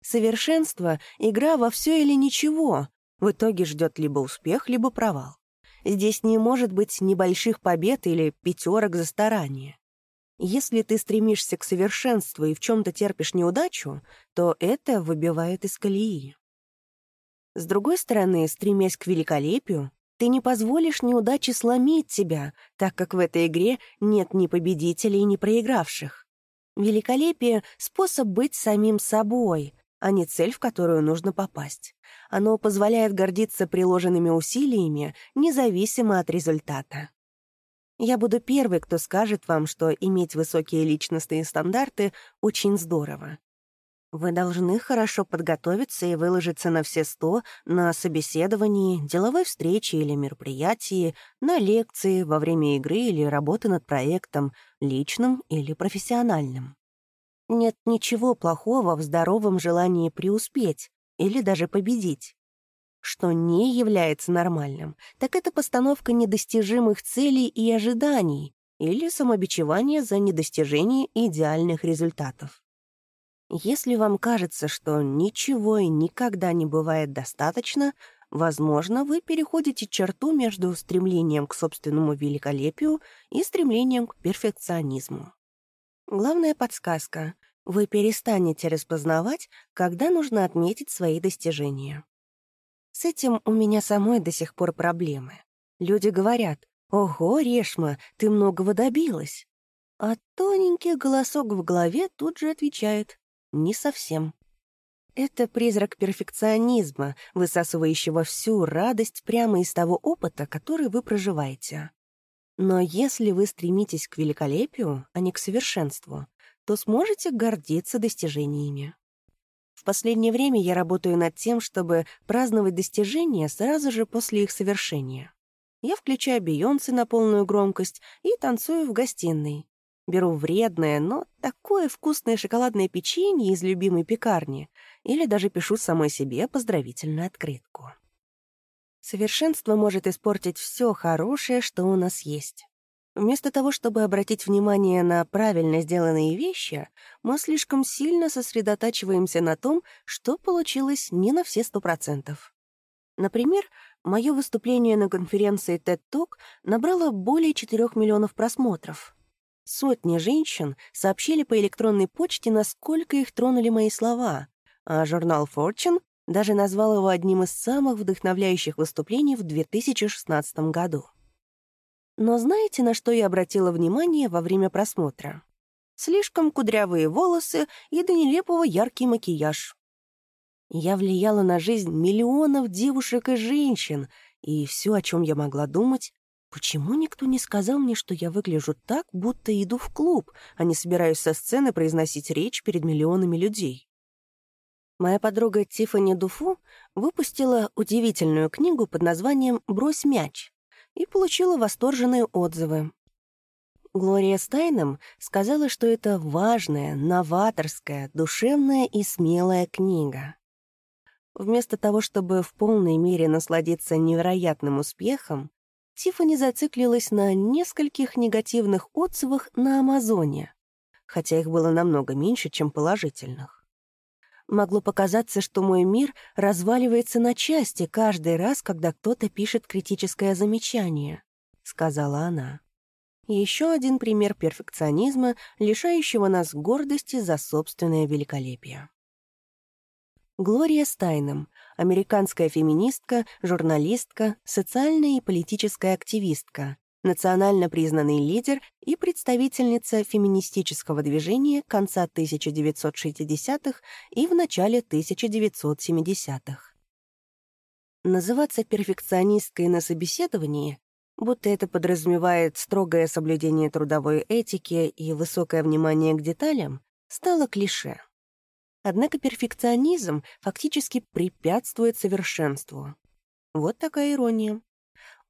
Совершенство — игра во все или ничего, в итоге ждет либо успех, либо провал. Здесь не может быть небольших побед или пятерок за старание. Если ты стремишься к совершенству и в чем-то терпишь неудачу, то это выбивает из колеи. С другой стороны, стремясь к великолепию, ты не позволишь неудаче сломить тебя, так как в этой игре нет ни победителей, ни проигравших. Великолепие — способ быть самим собой, а не цель, в которую нужно попасть. Оно позволяет гордиться приложенными усилиями, независимо от результата. Я буду первой, кто скажет вам, что иметь высокие личностные стандарты очень здорово. Вы должны хорошо подготовиться и выложиться на все сто на собеседовании, деловой встрече или мероприятии, на лекции, во время игры или работы над проектом, личным или профессиональным. Нет ничего плохого в здоровом желании преуспеть или даже победить. что не является нормальным, так это постановка недостижимых целей и ожиданий или самобичевание за недостижение идеальных результатов. Если вам кажется, что ничего и никогда не бывает достаточно, возможно, вы переходите черту между стремлением к собственному великолепию и стремлением к перфекционизму. Главная подсказка — вы перестанете распознавать, когда нужно отметить свои достижения. С этим у меня самой до сих пор проблемы. Люди говорят, «Ого, Решма, ты многого добилась». А тоненький голосок в голове тут же отвечает, «Не совсем». Это призрак перфекционизма, высасывающего всю радость прямо из того опыта, который вы проживаете. Но если вы стремитесь к великолепию, а не к совершенству, то сможете гордиться достижениями. В последнее время я работаю над тем, чтобы праздновать достижения сразу же после их совершения. Я включаю Бейонсе на полную громкость и танцую в гостиной. Беру вредное, но такое вкусное шоколадное печенье из любимой пекарни или даже пишу самой себе поздравительную открытку. Совершенство может испортить все хорошее, что у нас есть. Вместо того, чтобы обратить внимание на правильно сделанные вещи, мы слишком сильно сосредотачиваемся на том, что получилось не на все сто процентов. Например, мое выступление на конференции TED Talk набрало более 4 миллионов просмотров. Сотни женщин сообщили по электронной почте, насколько их тронули мои слова, а журнал Fortune даже назвал его одним из самых вдохновляющих выступлений в 2016 году. Но знаете, на что я обратила внимание во время просмотра? Слишком кудрявые волосы и до нелепого яркий макияж. Я влияла на жизнь миллионов девушек и женщин, и все, о чем я могла думать, почему никто не сказал мне, что я выгляжу так, будто иду в клуб, а не собираюсь со сцены произносить речь перед миллионами людей? Моя подруга Тиффани Дуфу выпустила удивительную книгу под названием «Брось мяч» и получила восторженные отзывы. Глория Стайном сказала, что это важная, новаторская, душевная и смелая книга. Вместо того, чтобы в полной мере насладиться невероятным успехом, Тиффани зациклилась на нескольких негативных отзывах на Амазоне, хотя их было намного меньше, чем положительных могло показаться, что мой мир разваливается на части каждый раз, когда кто-то пишет критическое замечание», — сказала она. Еще один пример перфекционизма, лишающего нас гордости за собственное великолепие. Глория Стайном, американская феминистка, журналистка, социальная и политическая активистка, национально признанный лидер и представительница феминистического движения конца 1960-х и в начале 1970-х. Называться перфекционисткой на собеседовании, будто это подразумевает строгое соблюдение трудовой этики и высокое внимание к деталям, стало клише. Однако перфекционизм фактически препятствует совершенству. Вот такая ирония.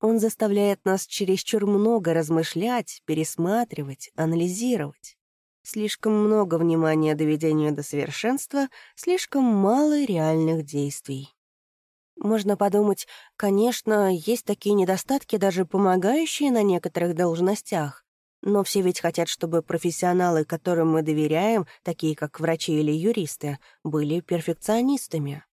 Он заставляет нас чересчур много размышлять, пересматривать, анализировать. Слишком много внимания доведению до совершенства, слишком мало реальных действий. Можно подумать, конечно, есть такие недостатки, даже помогающие на некоторых должностях, но все ведь хотят, чтобы профессионалы, которым мы доверяем, такие как врачи или юристы, были перфекционистами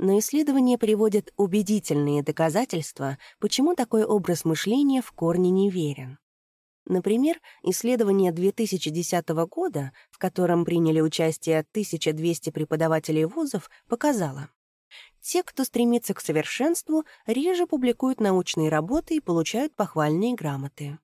но исследования приводят убедительные доказательства, почему такой образ мышления в корне неверен. Например, исследование 2010 года, в котором приняли участие 1200 преподавателей вузов, показало, те, кто стремится к совершенству, реже публикуют научные работы и получают похвальные грамоты.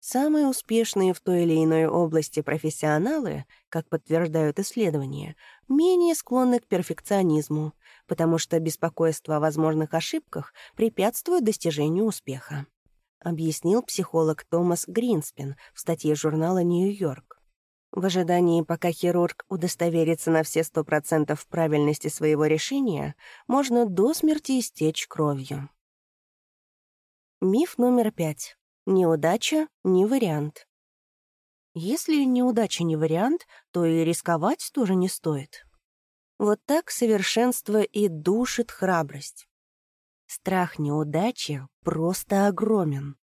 Самые успешные в той или иной области профессионалы, как подтверждают исследования, менее склонны к перфекционизму, потому что беспокойство о возможных ошибках препятствует достижению успеха, объяснил психолог Томас Гринспен в статье журнала «Нью-Йорк». В ожидании, пока хирург удостоверится на все сто процентов правильности своего решения, можно до смерти истечь кровью. Миф номер пять. Неудача — не вариант. Если неудача не вариант, то и рисковать тоже не стоит. Вот так совершенство и душит храбрость. Страх неудачи просто огромен.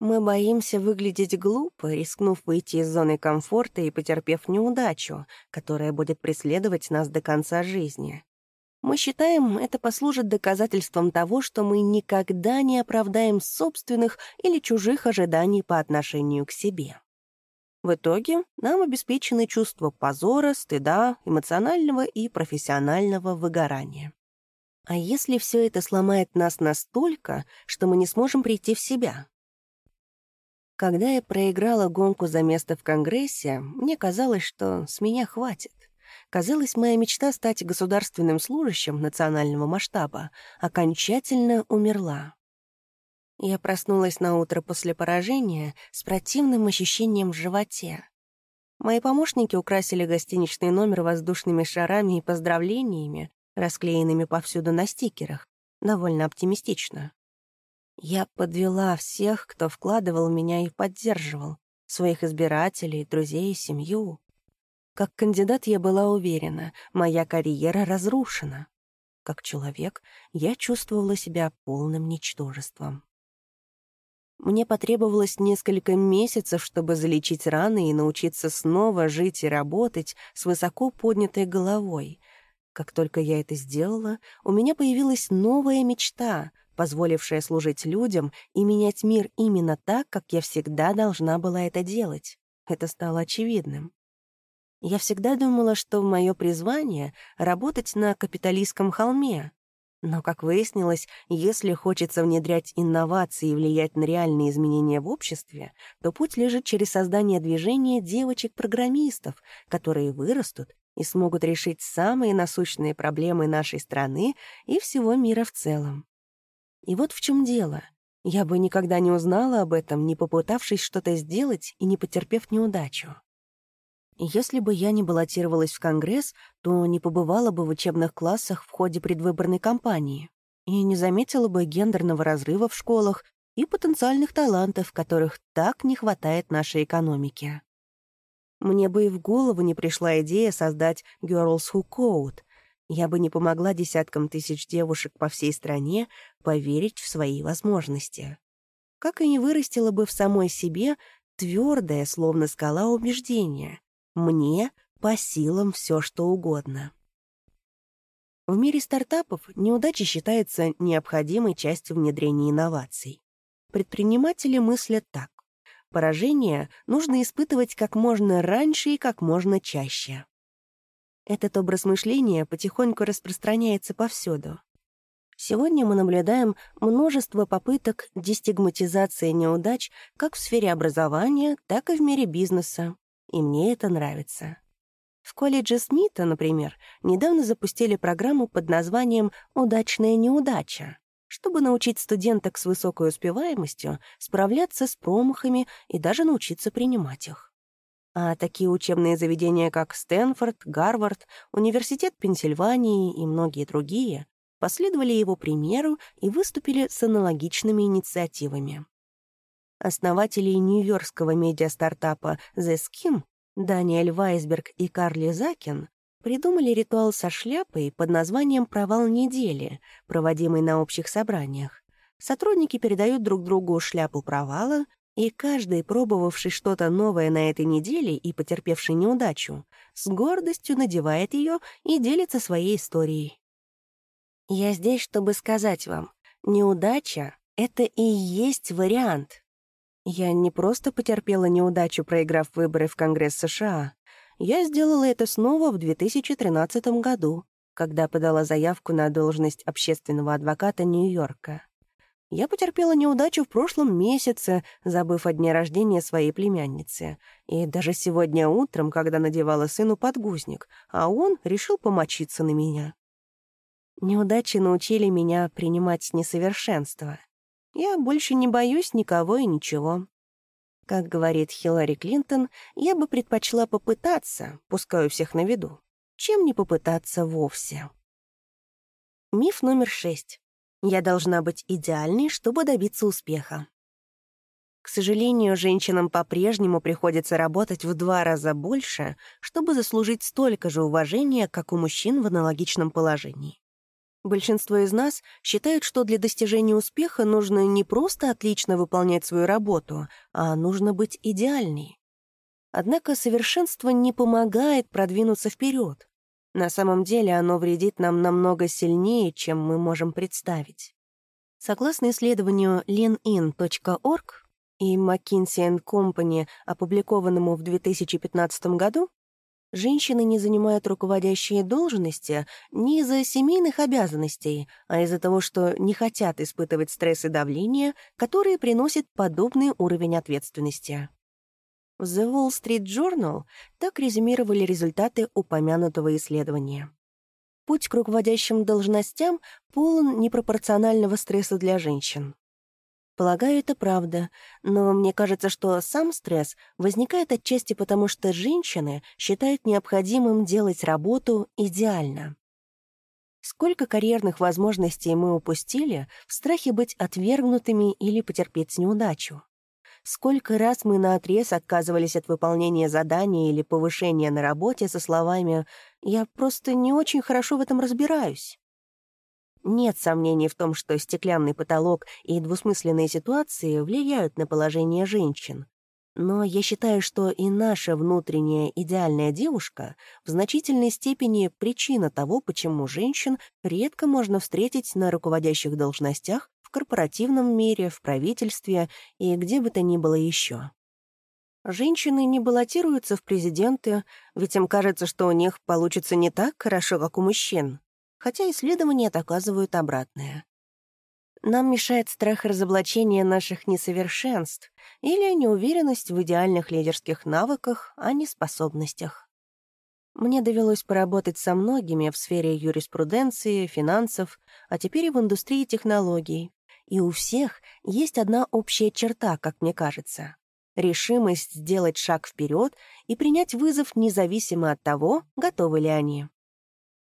Мы боимся выглядеть глупо, рискнув выйти из зоны комфорта и потерпев неудачу, которая будет преследовать нас до конца жизни. Мы считаем, это послужит доказательством того, что мы никогда не оправдаем собственных или чужих ожиданий по отношению к себе. В итоге нам обеспечены чувства позора, стыда, эмоционального и профессионального выгорания. А если все это сломает нас настолько, что мы не сможем прийти в себя? Когда я проиграла гонку за место в Конгрессе, мне казалось, что с меня хватит. Казалось, моя мечта стать государственным служащим национального масштаба окончательно умерла. Я проснулась на утро после поражения с противным ощущением в животе. Мои помощники украсили гостиничный номер воздушными шарами и поздравлениями, расклеенными повсюду на стикерах, довольно оптимистично. Я подвела всех, кто вкладывал меня и поддерживал, своих избирателей, друзей, семью. Как кандидат я была уверена, моя карьера разрушена. Как человек я чувствовала себя полным ничтожеством. Мне потребовалось несколько месяцев, чтобы залечить раны и научиться снова жить и работать с высоко поднятой головой. Как только я это сделала, у меня появилась новая мечта позволившая служить людям и менять мир именно так, как я всегда должна была это делать. Это стало очевидным. Я всегда думала, что мое призвание — работать на капиталистском холме. Но, как выяснилось, если хочется внедрять инновации и влиять на реальные изменения в обществе, то путь лежит через создание движения девочек-программистов, которые вырастут и смогут решить самые насущные проблемы нашей страны и всего мира в целом. И вот в чем дело. Я бы никогда не узнала об этом, не попытавшись что-то сделать и не потерпев неудачу. Если бы я не баллотировалась в Конгресс, то не побывала бы в учебных классах в ходе предвыборной кампании и не заметила бы гендерного разрыва в школах и потенциальных талантов, которых так не хватает нашей экономике. Мне бы и в голову не пришла идея создать Girls Who Code, я бы не помогла десяткам тысяч девушек по всей стране поверить в свои возможности. Как и не вырастила бы в самой себе твердое, словно скала, убеждение. Мне по силам все, что угодно. В мире стартапов неудача считается необходимой частью внедрения инноваций. Предприниматели мыслят так. Поражение нужно испытывать как можно раньше и как можно чаще. Этот образ мышления потихоньку распространяется повсюду. Сегодня мы наблюдаем множество попыток дестигматизации неудач как в сфере образования, так и в мире бизнеса. И мне это нравится. В колледже Смита, например, недавно запустили программу под названием «Удачная неудача», чтобы научить студенток с высокой успеваемостью справляться с промахами и даже научиться принимать их. А такие учебные заведения, как Стэнфорд, Гарвард, Университет Пенсильвании и многие другие, последовали его примеру и выступили с аналогичными инициативами. Основатели нью-йоркского медиастартапа The Skim, Даниэль Вайсберг и Карли Закин, придумали ритуал со шляпой под названием «Провал недели», проводимый на общих собраниях. Сотрудники передают друг другу шляпу провала, и каждый, пробовавший что-то новое на этой неделе и потерпевший неудачу, с гордостью надевает ее и делится своей историей. Я здесь, чтобы сказать вам, неудача — это и есть вариант. Я не просто потерпела неудачу, проиграв выборы в Конгресс США. Я сделала это снова в 2013 году, когда подала заявку на должность общественного адвоката Нью-Йорка. Я потерпела неудачу в прошлом месяце, забыв о дне рождения своей племянницы. И даже сегодня утром, когда надевала сыну подгузник, а он решил помочиться на меня. Неудачи научили меня принимать несовершенство. Я больше не боюсь никого и ничего. Как говорит Хиллари Клинтон, я бы предпочла попытаться, пускай у всех на виду, чем не попытаться вовсе. Миф номер шесть. Я должна быть идеальной, чтобы добиться успеха. К сожалению, женщинам по-прежнему приходится работать в два раза больше, чтобы заслужить столько же уважения, как у мужчин в аналогичном положении. Большинство из нас считают, что для достижения успеха нужно не просто отлично выполнять свою работу, а нужно быть идеальней. Однако совершенство не помогает продвинуться вперед. На самом деле оно вредит нам намного сильнее, чем мы можем представить. Согласно исследованию leanin.org, и McKinsey Company, опубликованному в 2015 году, женщины не занимают руководящие должности не из-за семейных обязанностей, а из-за того, что не хотят испытывать стресс и давление, которые приносят подобный уровень ответственности. В The Wall Street Journal так резюмировали результаты упомянутого исследования. Путь к руководящим должностям полон непропорционального стресса для женщин. Полагаю, это правда, но мне кажется, что сам стресс возникает отчасти потому, что женщины считают необходимым делать работу идеально. Сколько карьерных возможностей мы упустили в страхе быть отвергнутыми или потерпеть неудачу? Сколько раз мы наотрез отказывались от выполнения задания или повышения на работе со словами «я просто не очень хорошо в этом разбираюсь». Нет сомнений в том, что стеклянный потолок и двусмысленные ситуации влияют на положение женщин. Но я считаю, что и наша внутренняя идеальная девушка в значительной степени причина того, почему женщин редко можно встретить на руководящих должностях в корпоративном мире, в правительстве и где бы то ни было еще. Женщины не баллотируются в президенты, ведь им кажется, что у них получится не так хорошо, как у мужчин хотя исследования доказывают обратное. Нам мешает страх разоблачения наших несовершенств или неуверенность в идеальных лидерских навыках, а не способностях. Мне довелось поработать со многими в сфере юриспруденции, финансов, а теперь и в индустрии технологий. И у всех есть одна общая черта, как мне кажется. Решимость сделать шаг вперед и принять вызов независимо от того, готовы ли они.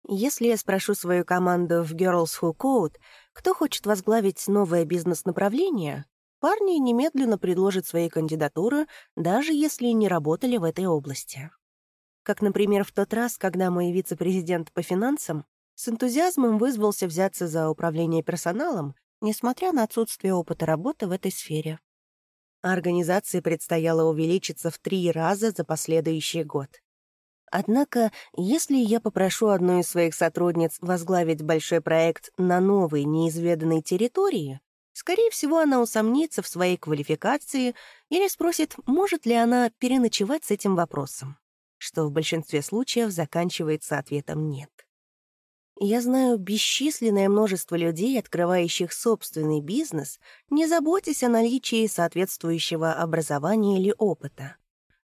Если я спрошу свою команду в Girls Who Code, кто хочет возглавить новое бизнес-направление, парни немедленно предложат свои кандидатуры, даже если не работали в этой области. Как, например, в тот раз, когда мой вице-президент по финансам с энтузиазмом вызвался взяться за управление персоналом, несмотря на отсутствие опыта работы в этой сфере. Организации предстояло увеличиться в три раза за последующий год. Однако, если я попрошу одну из своих сотрудниц возглавить большой проект на новой, неизведанной территории, скорее всего, она усомнится в своей квалификации или спросит, может ли она переночевать с этим вопросом, что в большинстве случаев заканчивается ответом «нет». Я знаю бесчисленное множество людей, открывающих собственный бизнес, не заботясь о наличии соответствующего образования или опыта.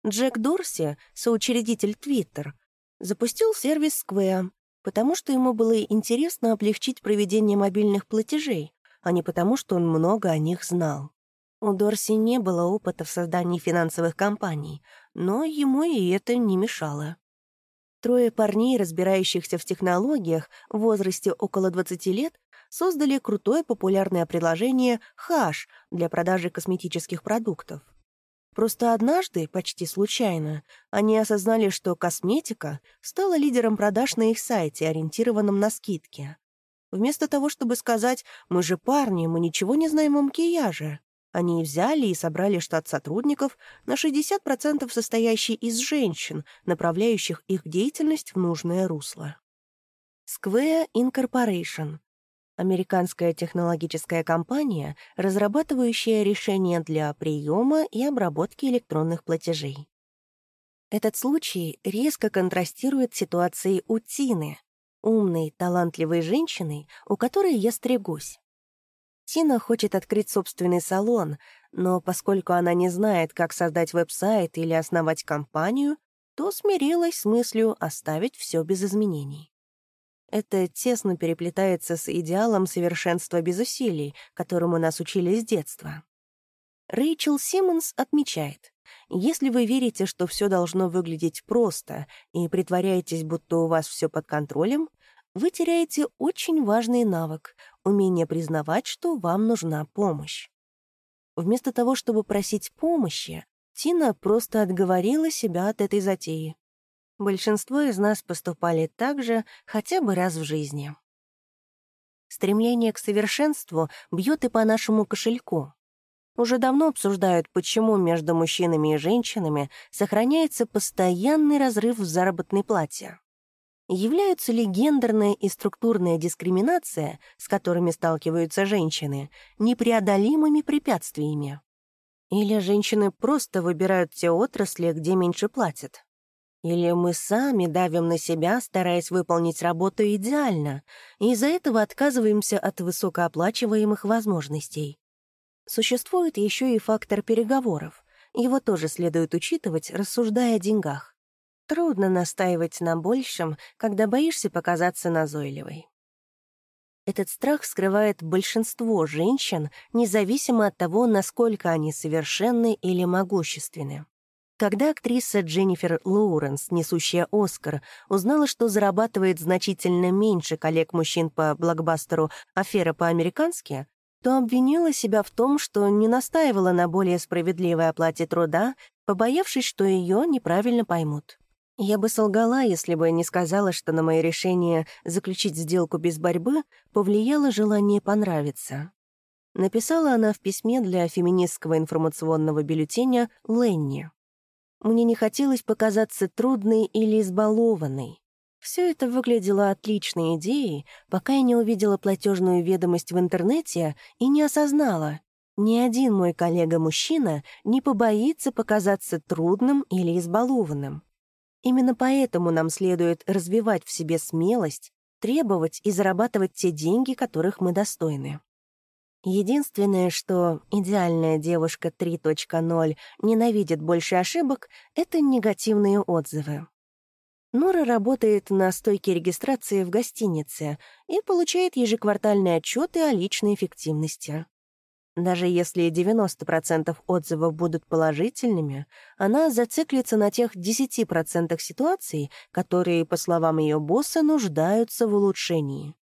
Джек Дорси, соучредитель Twitter, запустил сервис Square, потому что ему было интересно облегчить проведение мобильных платежей, а не потому, что он много о них знал. У Дорси не было опыта в создании финансовых компаний, но ему и это не мешало. Трое парней, разбирающихся в технологиях в возрасте около 20 лет, создали крутое популярное приложение Hash для продажи косметических продуктов. Просто однажды, почти случайно, они осознали, что косметика стала лидером продаж на их сайте, ориентированном на скидки. Вместо того, чтобы сказать «мы же парни, мы ничего не знаем о макияже», они взяли и собрали штат сотрудников на 60% состоящий из женщин, направляющих их деятельность в нужное русло. Square Incorporation Американская технологическая компания, разрабатывающая решения для приема и обработки электронных платежей. Этот случай резко контрастирует с ситуацией у Тины, умной, талантливой женщины, у которой я стригусь. Тина хочет открыть собственный салон, но поскольку она не знает, как создать веб-сайт или основать компанию, то смирилась с мыслью оставить все без изменений. Это тесно переплетается с идеалом совершенства без усилий, которому нас учили с детства. Рэйчел Симмонс отмечает, если вы верите, что все должно выглядеть просто и притворяетесь, будто у вас все под контролем, вы теряете очень важный навык — умение признавать, что вам нужна помощь. Вместо того, чтобы просить помощи, Тина просто отговорила себя от этой затеи. Большинство из нас поступали так же хотя бы раз в жизни. Стремление к совершенству бьет и по нашему кошельку. Уже давно обсуждают, почему между мужчинами и женщинами сохраняется постоянный разрыв в заработной плате. Являются ли гендерная и структурная дискриминация, с которыми сталкиваются женщины, непреодолимыми препятствиями? Или женщины просто выбирают те отрасли, где меньше платят? Или мы сами давим на себя, стараясь выполнить работу идеально, и из-за этого отказываемся от высокооплачиваемых возможностей? Существует еще и фактор переговоров. Его тоже следует учитывать, рассуждая о деньгах. Трудно настаивать на большем, когда боишься показаться назойливой. Этот страх скрывает большинство женщин, независимо от того, насколько они совершенны или могущественны. Когда актриса Дженнифер Лоуренс, несущая «Оскар», узнала, что зарабатывает значительно меньше коллег-мужчин по блокбастеру «Афера по-американски», то обвинила себя в том, что не настаивала на более справедливой оплате труда, побоявшись, что ее неправильно поймут. Я бы солгала, если бы не сказала, что на мое решение заключить сделку без борьбы повлияло желание понравиться. Написала она в письме для феминистского информационного бюллетеня «Ленни». Мне не хотелось показаться трудной или избалованной. Все это выглядело отличной идеей, пока я не увидела платежную ведомость в интернете и не осознала. Ни один мой коллега-мужчина не побоится показаться трудным или избалованным. Именно поэтому нам следует развивать в себе смелость, требовать и зарабатывать те деньги, которых мы достойны. Единственное, что идеальная девушка 3.0 ненавидит больше ошибок, это негативные отзывы. Нора работает на стойке регистрации в гостинице и получает ежеквартальные отчеты о личной эффективности. Даже если 90% отзывов будут положительными, она зациклится на тех 10% ситуаций, которые, по словам ее босса, нуждаются в улучшении.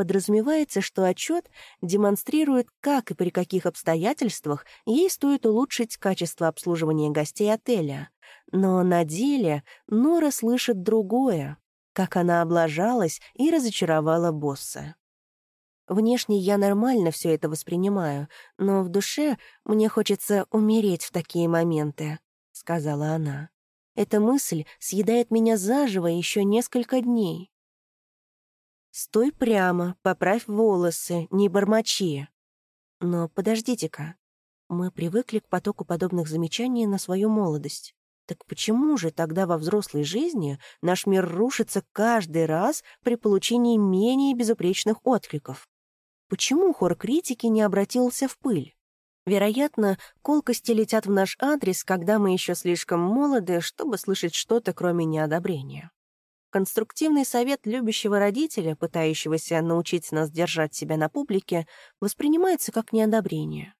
Подразумевается, что отчет демонстрирует, как и при каких обстоятельствах ей стоит улучшить качество обслуживания гостей отеля. Но на деле Нора слышит другое, как она облажалась и разочаровала босса. Внешне я нормально все это воспринимаю, но в душе мне хочется умереть в такие моменты», — сказала она. «Эта мысль съедает меня заживо еще несколько дней». «Стой прямо, поправь волосы, не бормочи». Но подождите-ка. Мы привыкли к потоку подобных замечаний на свою молодость. Так почему же тогда во взрослой жизни наш мир рушится каждый раз при получении менее безупречных откликов? Почему хор критики не обратился в пыль? Вероятно, колкости летят в наш адрес, когда мы еще слишком молоды, чтобы слышать что-то, кроме неодобрения. Конструктивный совет любящего родителя, пытающегося научить нас держать себя на публике, воспринимается как неодобрение.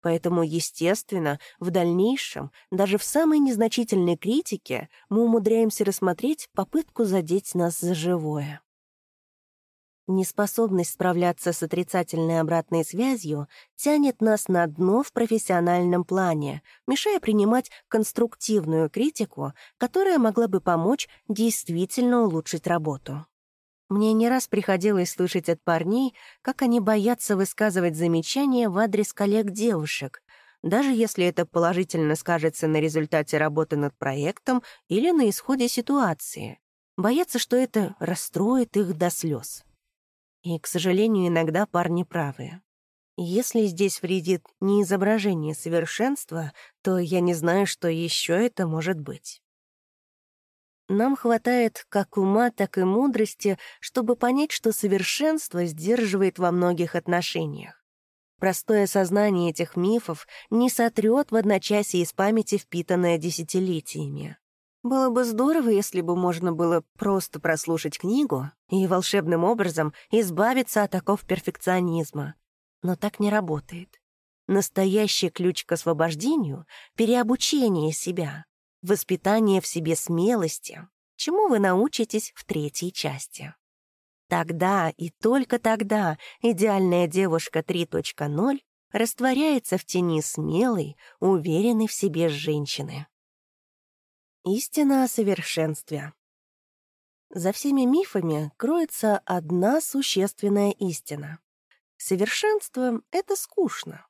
Поэтому, естественно, в дальнейшем, даже в самой незначительной критике, мы умудряемся рассмотреть попытку задеть нас за живое. Неспособность справляться с отрицательной обратной связью тянет нас на дно в профессиональном плане, мешая принимать конструктивную критику, которая могла бы помочь действительно улучшить работу. Мне не раз приходилось слышать от парней, как они боятся высказывать замечания в адрес коллег-девушек, даже если это положительно скажется на результате работы над проектом или на исходе ситуации. Боятся, что это расстроит их до слез. И, к сожалению, иногда парни правы. Если здесь вредит не изображение совершенства, то я не знаю, что еще это может быть. Нам хватает как ума, так и мудрости, чтобы понять, что совершенство сдерживает во многих отношениях. Простое сознание этих мифов не сотрет в одночасье из памяти, впитанное десятилетиями. Было бы здорово, если бы можно было просто прослушать книгу и волшебным образом избавиться от таков перфекционизма. Но так не работает. Настоящий ключ к освобождению — переобучение себя, воспитание в себе смелости, чему вы научитесь в третьей части. Тогда и только тогда идеальная девушка 3.0 растворяется в тени смелой, уверенной в себе женщины. Истина о совершенстве. За всеми мифами кроется одна существенная истина. Совершенство — это скучно.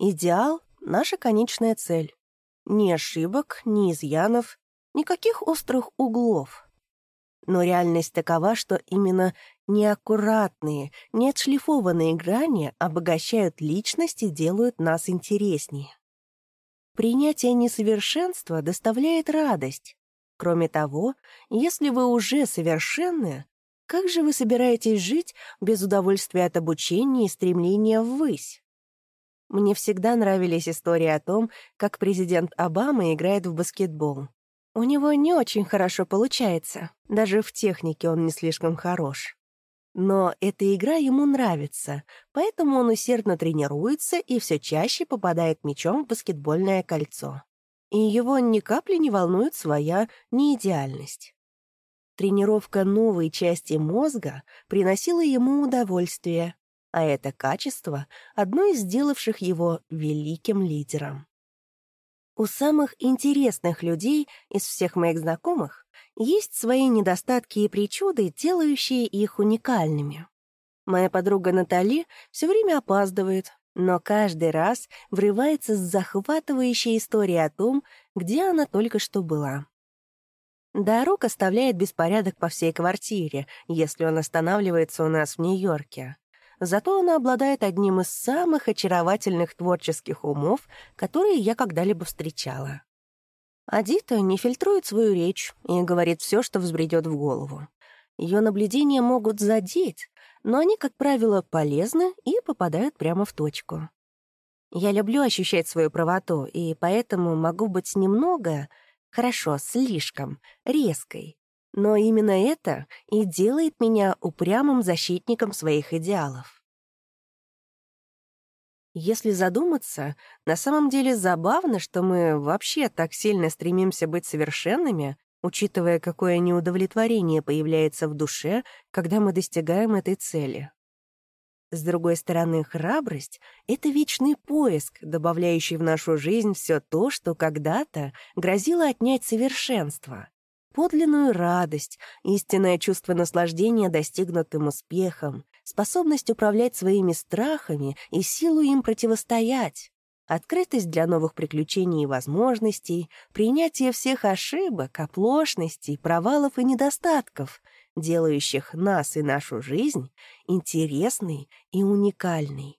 Идеал — наша конечная цель. Ни ошибок, ни изъянов, никаких острых углов. Но реальность такова, что именно неаккуратные, неотшлифованные грани обогащают личность и делают нас интереснее. Принятие несовершенства доставляет радость. Кроме того, если вы уже совершенны, как же вы собираетесь жить без удовольствия от обучения и стремления ввысь? Мне всегда нравились истории о том, как президент Обама играет в баскетбол. У него не очень хорошо получается, даже в технике он не слишком хорош. Но эта игра ему нравится, поэтому он усердно тренируется и все чаще попадает мячом в баскетбольное кольцо. И его ни капли не волнует своя неидеальность. Тренировка новой части мозга приносила ему удовольствие, а это качество — одно из сделавших его великим лидером. У самых интересных людей из всех моих знакомых есть свои недостатки и причуды, делающие их уникальными. Моя подруга Натали все время опаздывает, но каждый раз врывается с захватывающей историей о том, где она только что была. Дарук оставляет беспорядок по всей квартире, если он останавливается у нас в Нью-Йорке. Зато она обладает одним из самых очаровательных творческих умов, которые я когда-либо встречала. Адита не фильтрует свою речь и говорит все, что взбредет в голову. Ее наблюдения могут задеть, но они, как правило, полезны и попадают прямо в точку. Я люблю ощущать свою правоту, и поэтому могу быть немного, хорошо, слишком, резкой. Но именно это и делает меня упрямым защитником своих идеалов. Если задуматься, на самом деле забавно, что мы вообще так сильно стремимся быть совершенными, учитывая, какое неудовлетворение появляется в душе, когда мы достигаем этой цели. С другой стороны, храбрость — это вечный поиск, добавляющий в нашу жизнь все то, что когда-то грозило отнять совершенство подлинную радость, истинное чувство наслаждения достигнутым успехом, способность управлять своими страхами и силу им противостоять, открытость для новых приключений и возможностей, принятие всех ошибок, оплошностей, провалов и недостатков, делающих нас и нашу жизнь интересной и уникальной.